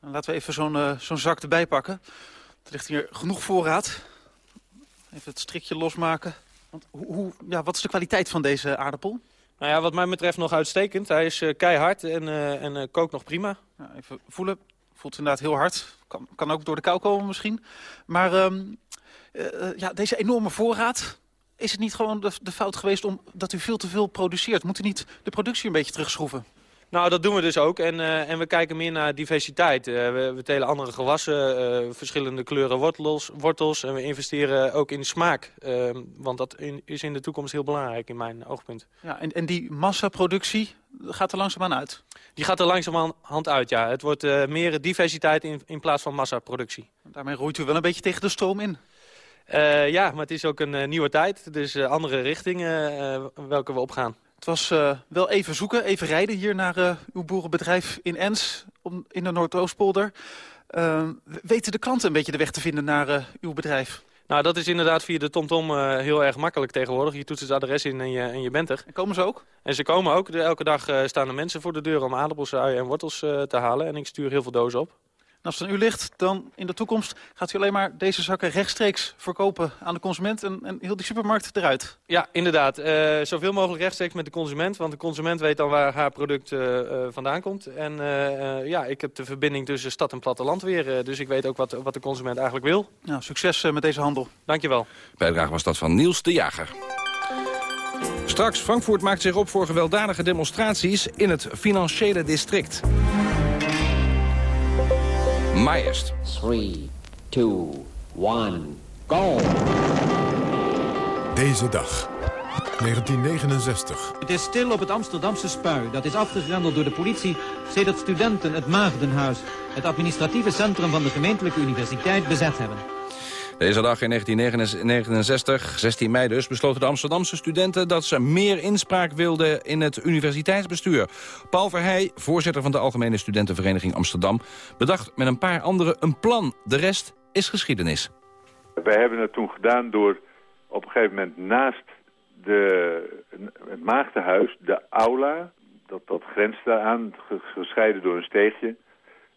Laten we even zo'n zo'n zak erbij pakken. Er ligt hier genoeg voorraad. Even het strikje losmaken. Want hoe, ja, wat is de kwaliteit van deze aardappel? Nou ja, wat mij betreft nog uitstekend. Hij is keihard en, en kookt nog prima. Ja, even voelen voelt inderdaad heel hard. Kan, kan ook door de kou komen misschien. Maar uh, ja, deze enorme voorraad... Is het niet gewoon de, de fout geweest omdat u veel te veel produceert? Moet u niet de productie een beetje terugschroeven? Nou, dat doen we dus ook. En, uh, en we kijken meer naar diversiteit. Uh, we, we, telen andere gewassen, uh, verschillende kleuren wortels, wortels. En we investeren ook in smaak. Ehm, want dat in, is in de toekomst heel belangrijk in mijn oogpunt. Ja, en, en die massaproductie gaat er langzaamaan uit? Die gaat er langzamerhand uit, ja. Het wordt meer diversiteit in, in plaats van massaproductie. Daarmee roeit u wel een beetje tegen de stroom in? ja, maar het is ook een nieuwe tijd. Dus andere richtingen welke we opgaan. Het was uh, wel even zoeken, even rijden hier naar uh, uw boerenbedrijf in Ens, om, in de Noordoostpolder. Uh, weten de klanten een beetje de weg te vinden naar uw bedrijf? Nou, dat is inderdaad via de TomTom -tom, heel erg makkelijk tegenwoordig. Je toetst het adres in en je, en je bent er. En komen ze ook? En ze komen ook. elke dag staan er mensen voor de deur om aardappels, uien en wortels te halen. En ik stuur heel veel dozen op als het aan u ligt, dan in de toekomst gaat u alleen maar deze zakken rechtstreeks verkopen aan de consument en, en heel die supermarkt eruit. Ja, inderdaad. Uh, zoveel mogelijk rechtstreeks met de consument, want de consument weet dan waar haar product uh, uh, vandaan komt. En ja, ik heb de verbinding tussen stad en platteland weer, dus ik weet ook wat, wat de consument eigenlijk wil. Nou, succes met deze handel. Dankjewel. Bijdrage was dat van Niels de Jager. Straks, Frankfurt maakt zich op voor gewelddadige demonstraties in het financiële district. Maar eerst. 3, 2, 1, go! Deze dag. 1969. Het is stil op het Amsterdamse spui. Dat is afgegrendeld door de politie sedert studenten het Maagdenhuis, het administratieve centrum van de gemeentelijke universiteit, bezet hebben. Deze dag in 1969, 16 mei dus, besloten de Amsterdamse studenten dat ze meer inspraak wilden in het universiteitsbestuur. Paul Verheij, voorzitter van de Algemene Studentenvereniging Amsterdam, bedacht met een paar anderen een plan. De rest is geschiedenis. Wij hebben het toen gedaan door op een gegeven moment naast de, het maagdenhuis, de aula, dat, dat grenst daaraan, gescheiden door een steegje.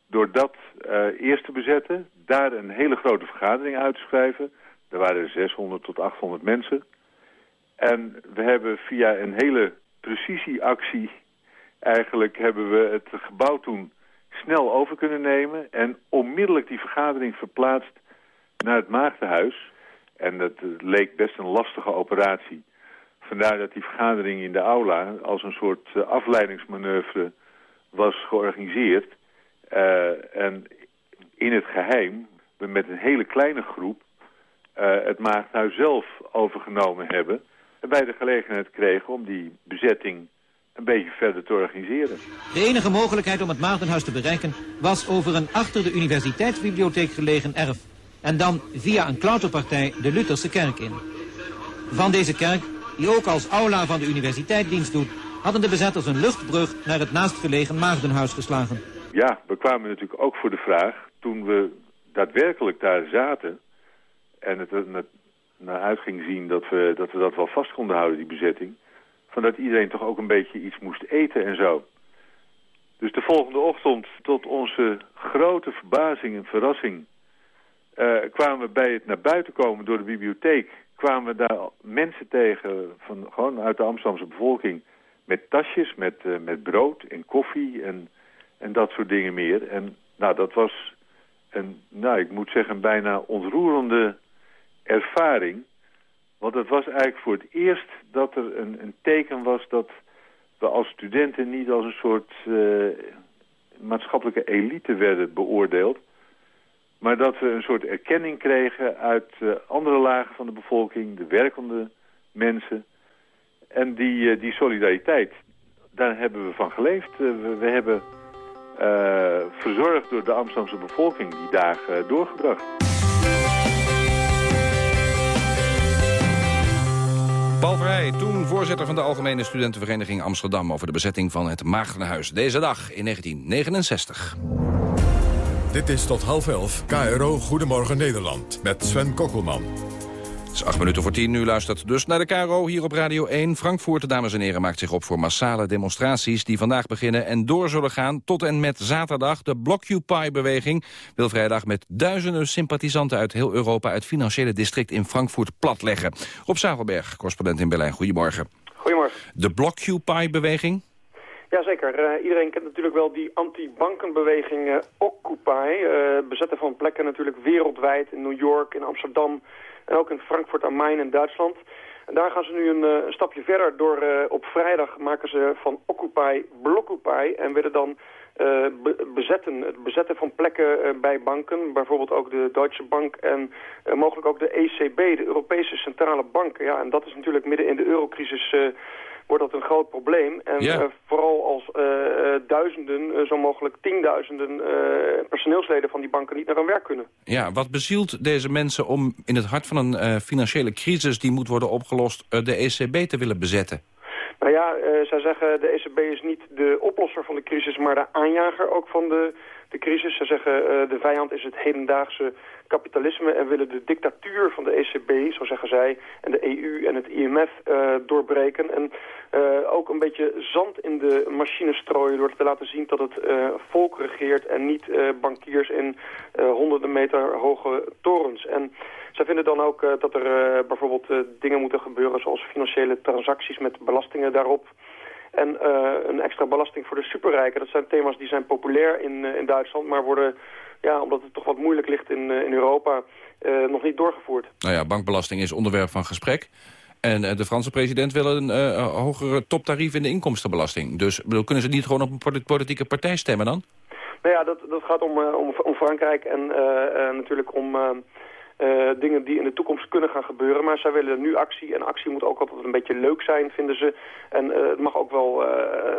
Door dat uh, eerst te bezetten, daar een hele grote vergadering uit te schrijven. Er waren 600 tot 800 mensen. En we hebben via een hele precisieactie... eigenlijk hebben we het gebouw toen snel over kunnen nemen... en onmiddellijk die vergadering verplaatst naar het maagdenhuis. En dat leek best een lastige operatie. Vandaar dat die vergadering in de aula als een soort uh, afleidingsmanoeuvre was georganiseerd. Uh, en in het geheim, we met een hele kleine groep uh, het maagdhuis zelf overgenomen hebben. En wij de gelegenheid kregen om die bezetting een beetje verder te organiseren. De enige mogelijkheid om het maagdenhuis te bereiken was over een achter de universiteitsbibliotheek gelegen erf. En dan via een klauterpartij de Lutherse kerk in. Van deze kerk die ook als aula van de universiteit dienst doet, hadden de bezetters een luchtbrug naar het naastgelegen Maagdenhuis geslagen. Ja, we kwamen natuurlijk ook voor de vraag, toen we daadwerkelijk daar zaten en het naar uit ging zien dat we, dat we dat wel vast konden houden, die bezetting, van dat iedereen toch ook een beetje iets moest eten en zo. Dus de volgende ochtend, tot onze grote verbazing en verrassing, uh, kwamen we bij het naar buiten komen door de bibliotheek kwamen we daar mensen tegen, van, gewoon uit de Amsterdamse bevolking... met tasjes, met, uh, met brood en koffie en, en dat soort dingen meer. En nou, dat was een, nou, ik moet zeggen, bijna ontroerende ervaring. Want het was eigenlijk voor het eerst dat er een, een teken was dat we als studenten niet als een soort uh, maatschappelijke elite werden beoordeeld. Maar dat we een soort erkenning kregen uit uh, andere lagen van de bevolking, de werkende mensen. En die, uh, die solidariteit, daar hebben we van geleefd. We, we, hebben verzorgd door de Amsterdamse bevolking die dagen doorgebracht. Paul Verheij, toen voorzitter van de Algemene Studentenvereniging Amsterdam... over de bezetting van het Maagdenhuis. Deze dag in 1969. Dit is tot half elf KRO Goedemorgen Nederland met Sven Kokkelman. Het is acht minuten voor tien. Nu luistert dus naar de KRO hier op Radio 1. Frankfurt, dames en heren, maakt zich op voor massale demonstraties... die vandaag beginnen en door zullen gaan tot en met zaterdag. De Blockupy-beweging wil vrijdag met duizenden sympathisanten... uit heel Europa het financiële district in Frankfurt platleggen. Rob Zavelberg, correspondent in Berlijn. Goedemorgen. Goedemorgen. De Blockupy-beweging? Jazeker. Uh, iedereen kent natuurlijk wel die anti-bankenbeweging uh, Occupy. Uh, bezetten van plekken natuurlijk wereldwijd in New York, in Amsterdam en ook in Frankfurt am Main in Duitsland. En daar gaan ze nu een, een stapje verder door op vrijdag maken ze van Occupy Blockupy en willen dan be bezetten, het bezetten van plekken bij banken, bijvoorbeeld ook de Deutsche Bank en mogelijk ook de ECB, de Europese Centrale Bank. Ja, en dat is natuurlijk midden in de eurocrisis wordt dat een groot probleem. En ja. uh, vooral als uh, duizenden, zo mogelijk tienduizenden personeelsleden van die banken niet naar hun werk kunnen. Ja, wat bezielt deze mensen om in het hart van een financiële crisis die moet worden opgelost de ECB te willen bezetten? Nou ja, zij zeggen de ECB is niet de oplosser van de crisis, maar de aanjager ook van de, de crisis. Ze zeggen de vijand is het hedendaagse kapitalisme en willen de dictatuur van de ECB, zo zeggen zij, en de EU en het IMF uh, doorbreken. En uh, ook een beetje zand in de machine strooien door te laten zien dat het uh, volk regeert en niet bankiers in honderden meter hoge torens. En zij vinden dan ook dat er bijvoorbeeld dingen moeten gebeuren zoals financiële transacties met belastingen daarop. En een extra belasting voor de superrijken. Dat zijn thema's die zijn populair in, in Duitsland, maar worden ja, omdat het toch wat moeilijk ligt in, uh, in Europa, uh, nog niet doorgevoerd. Nou ja, bankbelasting is onderwerp van gesprek. En uh, de Franse president wil een hogere toptarief in de inkomstenbelasting. Dus bedoel, kunnen ze niet gewoon op een politieke partij stemmen dan? Nou ja, dat, dat gaat om, om, om Frankrijk en natuurlijk om uh, dingen die in de toekomst kunnen gaan gebeuren. Maar zij willen nu actie. En actie moet ook altijd een beetje leuk zijn, vinden ze. En uh, het mag ook wel uh,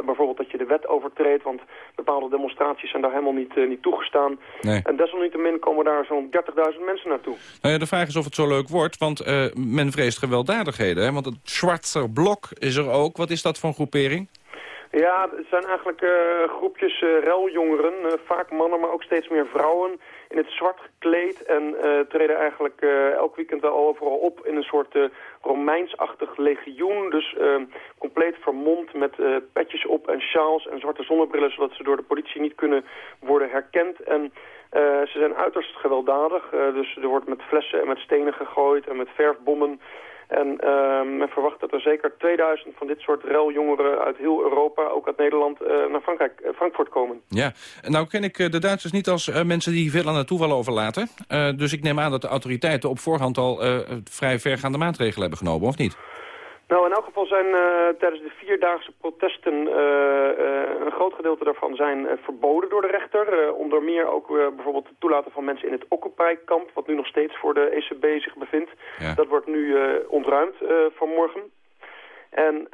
bijvoorbeeld dat je de wet overtreedt. Want bepaalde demonstraties zijn daar helemaal niet, niet toegestaan. Nee. En desalniettemin komen daar zo'n 30.000 mensen naartoe. Nou ja, de vraag is of het zo leuk wordt. Want men vreest gewelddadigheden. Hè? Want het Zwarte Blok is er ook. Wat is dat voor een groepering? Ja, het zijn eigenlijk uh, groepjes uh, reljongeren, uh, vaak mannen, maar ook steeds meer vrouwen in het zwart gekleed en treden eigenlijk elk weekend wel overal op in een soort Romeinsachtig legioen. Dus compleet vermomd met petjes op en sjaals en zwarte zonnebrillen, zodat ze door de politie niet kunnen worden herkend. En ze zijn uiterst gewelddadig, dus er wordt met flessen en met stenen gegooid en met verfbommen en uh, men verwacht dat er zeker 2000 van dit soort reljongeren uit heel Europa, ook uit Nederland, uh, naar Frankrijk, uh, Frankfurt komen. Ja, nou ken ik de Duitsers niet als mensen die veel aan het toeval overlaten. dus ik neem aan dat de autoriteiten op voorhand al vrij vergaande maatregelen hebben genomen, of niet? Nou, in elk geval zijn uh, tijdens de vierdaagse protesten uh, uh, een groot gedeelte daarvan zijn verboden door de rechter. onder meer ook bijvoorbeeld het toelaten van mensen in het Occupy-kamp, wat nu nog steeds voor de ECB zich bevindt. Ja. Dat wordt nu ontruimd vanmorgen. En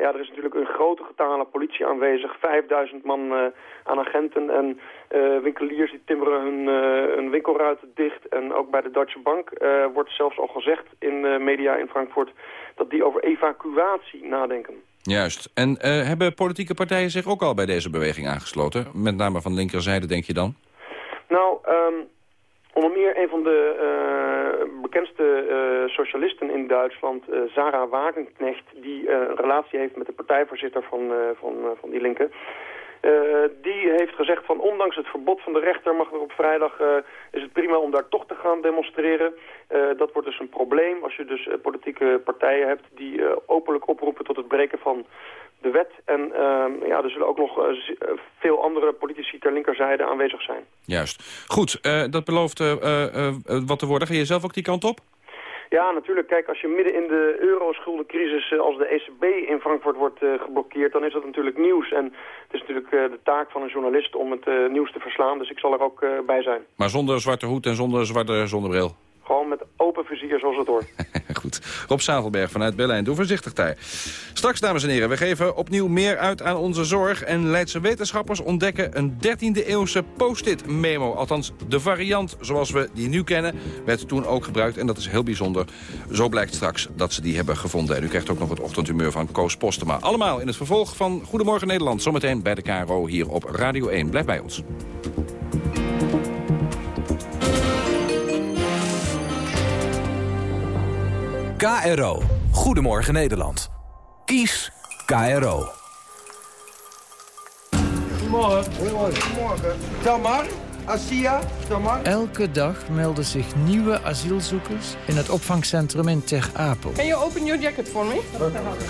ja, er is natuurlijk een grote getale politie aanwezig. 5000 man aan agenten en winkeliers die timmeren hun, hun winkelruiten dicht. En ook bij de Deutsche Bank wordt zelfs al gezegd in media in Frankfurt dat die over evacuatie nadenken. Juist. En hebben politieke partijen zich ook al bij deze beweging aangesloten? Met name van linkerzijde, denk je dan? Nou, um, onder meer een van de uh, bekendste uh, socialisten in Duitsland, Sarah Wagenknecht... die een relatie heeft met de partijvoorzitter van, van, van die linken... Uh, die heeft gezegd van ondanks het verbod van de rechter mag er op vrijdag uh, is het prima om daar toch te gaan demonstreren. Uh, dat wordt dus een probleem als je dus politieke partijen hebt die openlijk oproepen tot het breken van de wet. En ehm, ja, er zullen ook nog veel andere politici ter linkerzijde aanwezig zijn. Juist. Goed, dat belooft wat te worden. Ga je zelf ook die kant op? Ja, natuurlijk. Kijk, als je midden in de euroschuldencrisis als de ECB in Frankfurt wordt geblokkeerd, dan is dat natuurlijk nieuws. En het is natuurlijk de taak van een journalist om het nieuws te verslaan, dus ik zal er ook bij zijn. Maar zonder zwarte hoed en zonder zwarte zonnebril? Gewoon met open vizier zoals het hoort. Goed. Rob Zavelberg vanuit Berlijn. Doe voorzichtig daar. Straks, dames en heren, we geven opnieuw meer uit aan onze zorg. En Leidse wetenschappers ontdekken een 13e eeuwse post-it memo. Althans, de variant zoals we die nu kennen, werd toen ook gebruikt. En dat is heel bijzonder. Zo blijkt straks dat ze die hebben gevonden. En u krijgt ook nog het ochtendhumeur van Koos Postema. Allemaal in het vervolg van Goedemorgen Nederland. Zometeen bij de KRO hier op Radio 1. Blijf bij ons. KRO. Goedemorgen Nederland. Kies KRO. Goedemorgen. Goedemorgen. Tamar, Asia, Tamar. Elke dag melden zich nieuwe asielzoekers in het opvangcentrum in Ter Apel. Can you open your jacket for me?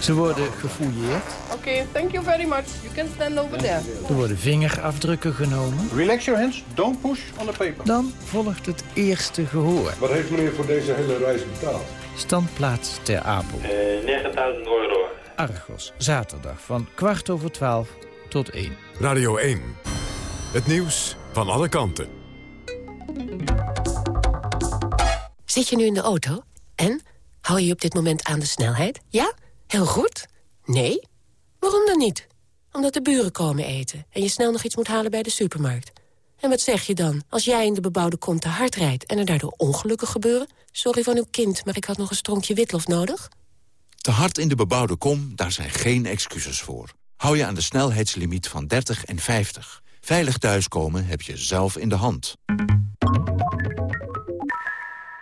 Ze worden gefouilleerd. Oké, okay, thank you very much. You can stand over there. Er worden vingerafdrukken genomen. Relax your hands, don't push on the paper. Dan volgt het eerste gehoor. Wat heeft meneer voor deze hele reis betaald? Standplaats Ter Apel. Uh, 9000 euro. Argos, zaterdag van kwart over twaalf tot één. Radio 1. Het nieuws van alle kanten. Zit je nu in de auto? En? Hou je op dit moment aan de snelheid? Ja? Heel goed? Nee? Waarom dan niet? Omdat de buren komen eten en je snel nog iets moet halen bij de supermarkt. En wat zeg je dan als jij in de bebouwde kom te hard rijdt... en er daardoor ongelukken gebeuren? Sorry van uw kind, maar ik had nog een stronkje witlof nodig. Te hard in de bebouwde kom, daar zijn geen excuses voor. Hou je aan de snelheidslimiet van 30 en 50. Veilig thuiskomen heb je zelf in de hand.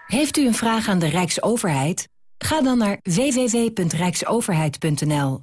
Heeft u een vraag aan de Rijksoverheid? Ga dan naar www.rijksoverheid.nl.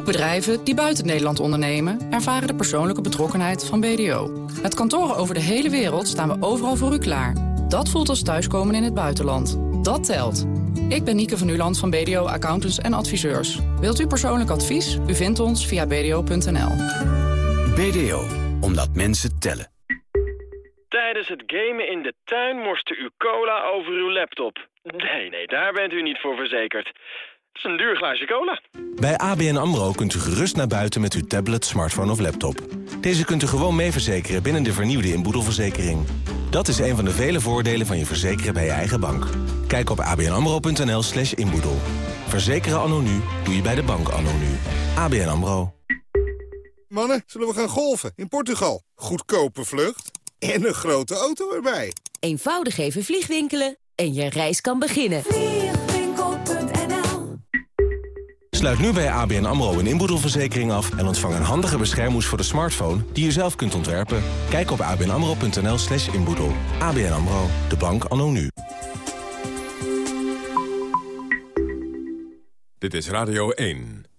Ook bedrijven die buiten Nederland ondernemen... ervaren de persoonlijke betrokkenheid van BDO. Met kantoren over de hele wereld staan we overal voor u klaar. Dat voelt als thuiskomen in het buitenland. Dat telt. Ik ben Nieke van Uland van BDO Accountants en Adviseurs. Wilt u persoonlijk advies? U vindt ons via bdo.nl. BDO, omdat mensen tellen. Tijdens het gamen in de tuin morste u cola over uw laptop. Nee, nee, daar bent u niet voor verzekerd. Dat is een duur glaasje cola. Bij ABN AMRO kunt u gerust naar buiten met uw tablet, smartphone of laptop. Deze kunt u gewoon mee verzekeren binnen de vernieuwde inboedelverzekering. Dat is een van de vele voordelen van je verzekeren bij je eigen bank. Kijk op abnamro.nl slash inboedel. Verzekeren anno nu doe je bij de bank anno nu. ABN AMRO. Mannen, zullen we gaan golfen in Portugal? Goedkope vlucht en een grote auto erbij. Eenvoudig even vliegwinkelen en je reis kan beginnen. Sluit nu bij ABN AMRO een inboedelverzekering af... en ontvang een handige beschermhoes voor de smartphone die je zelf kunt ontwerpen. Kijk op abnamro.nl slash inboedel. ABN AMRO, de bank anno nu. Dit is Radio 1.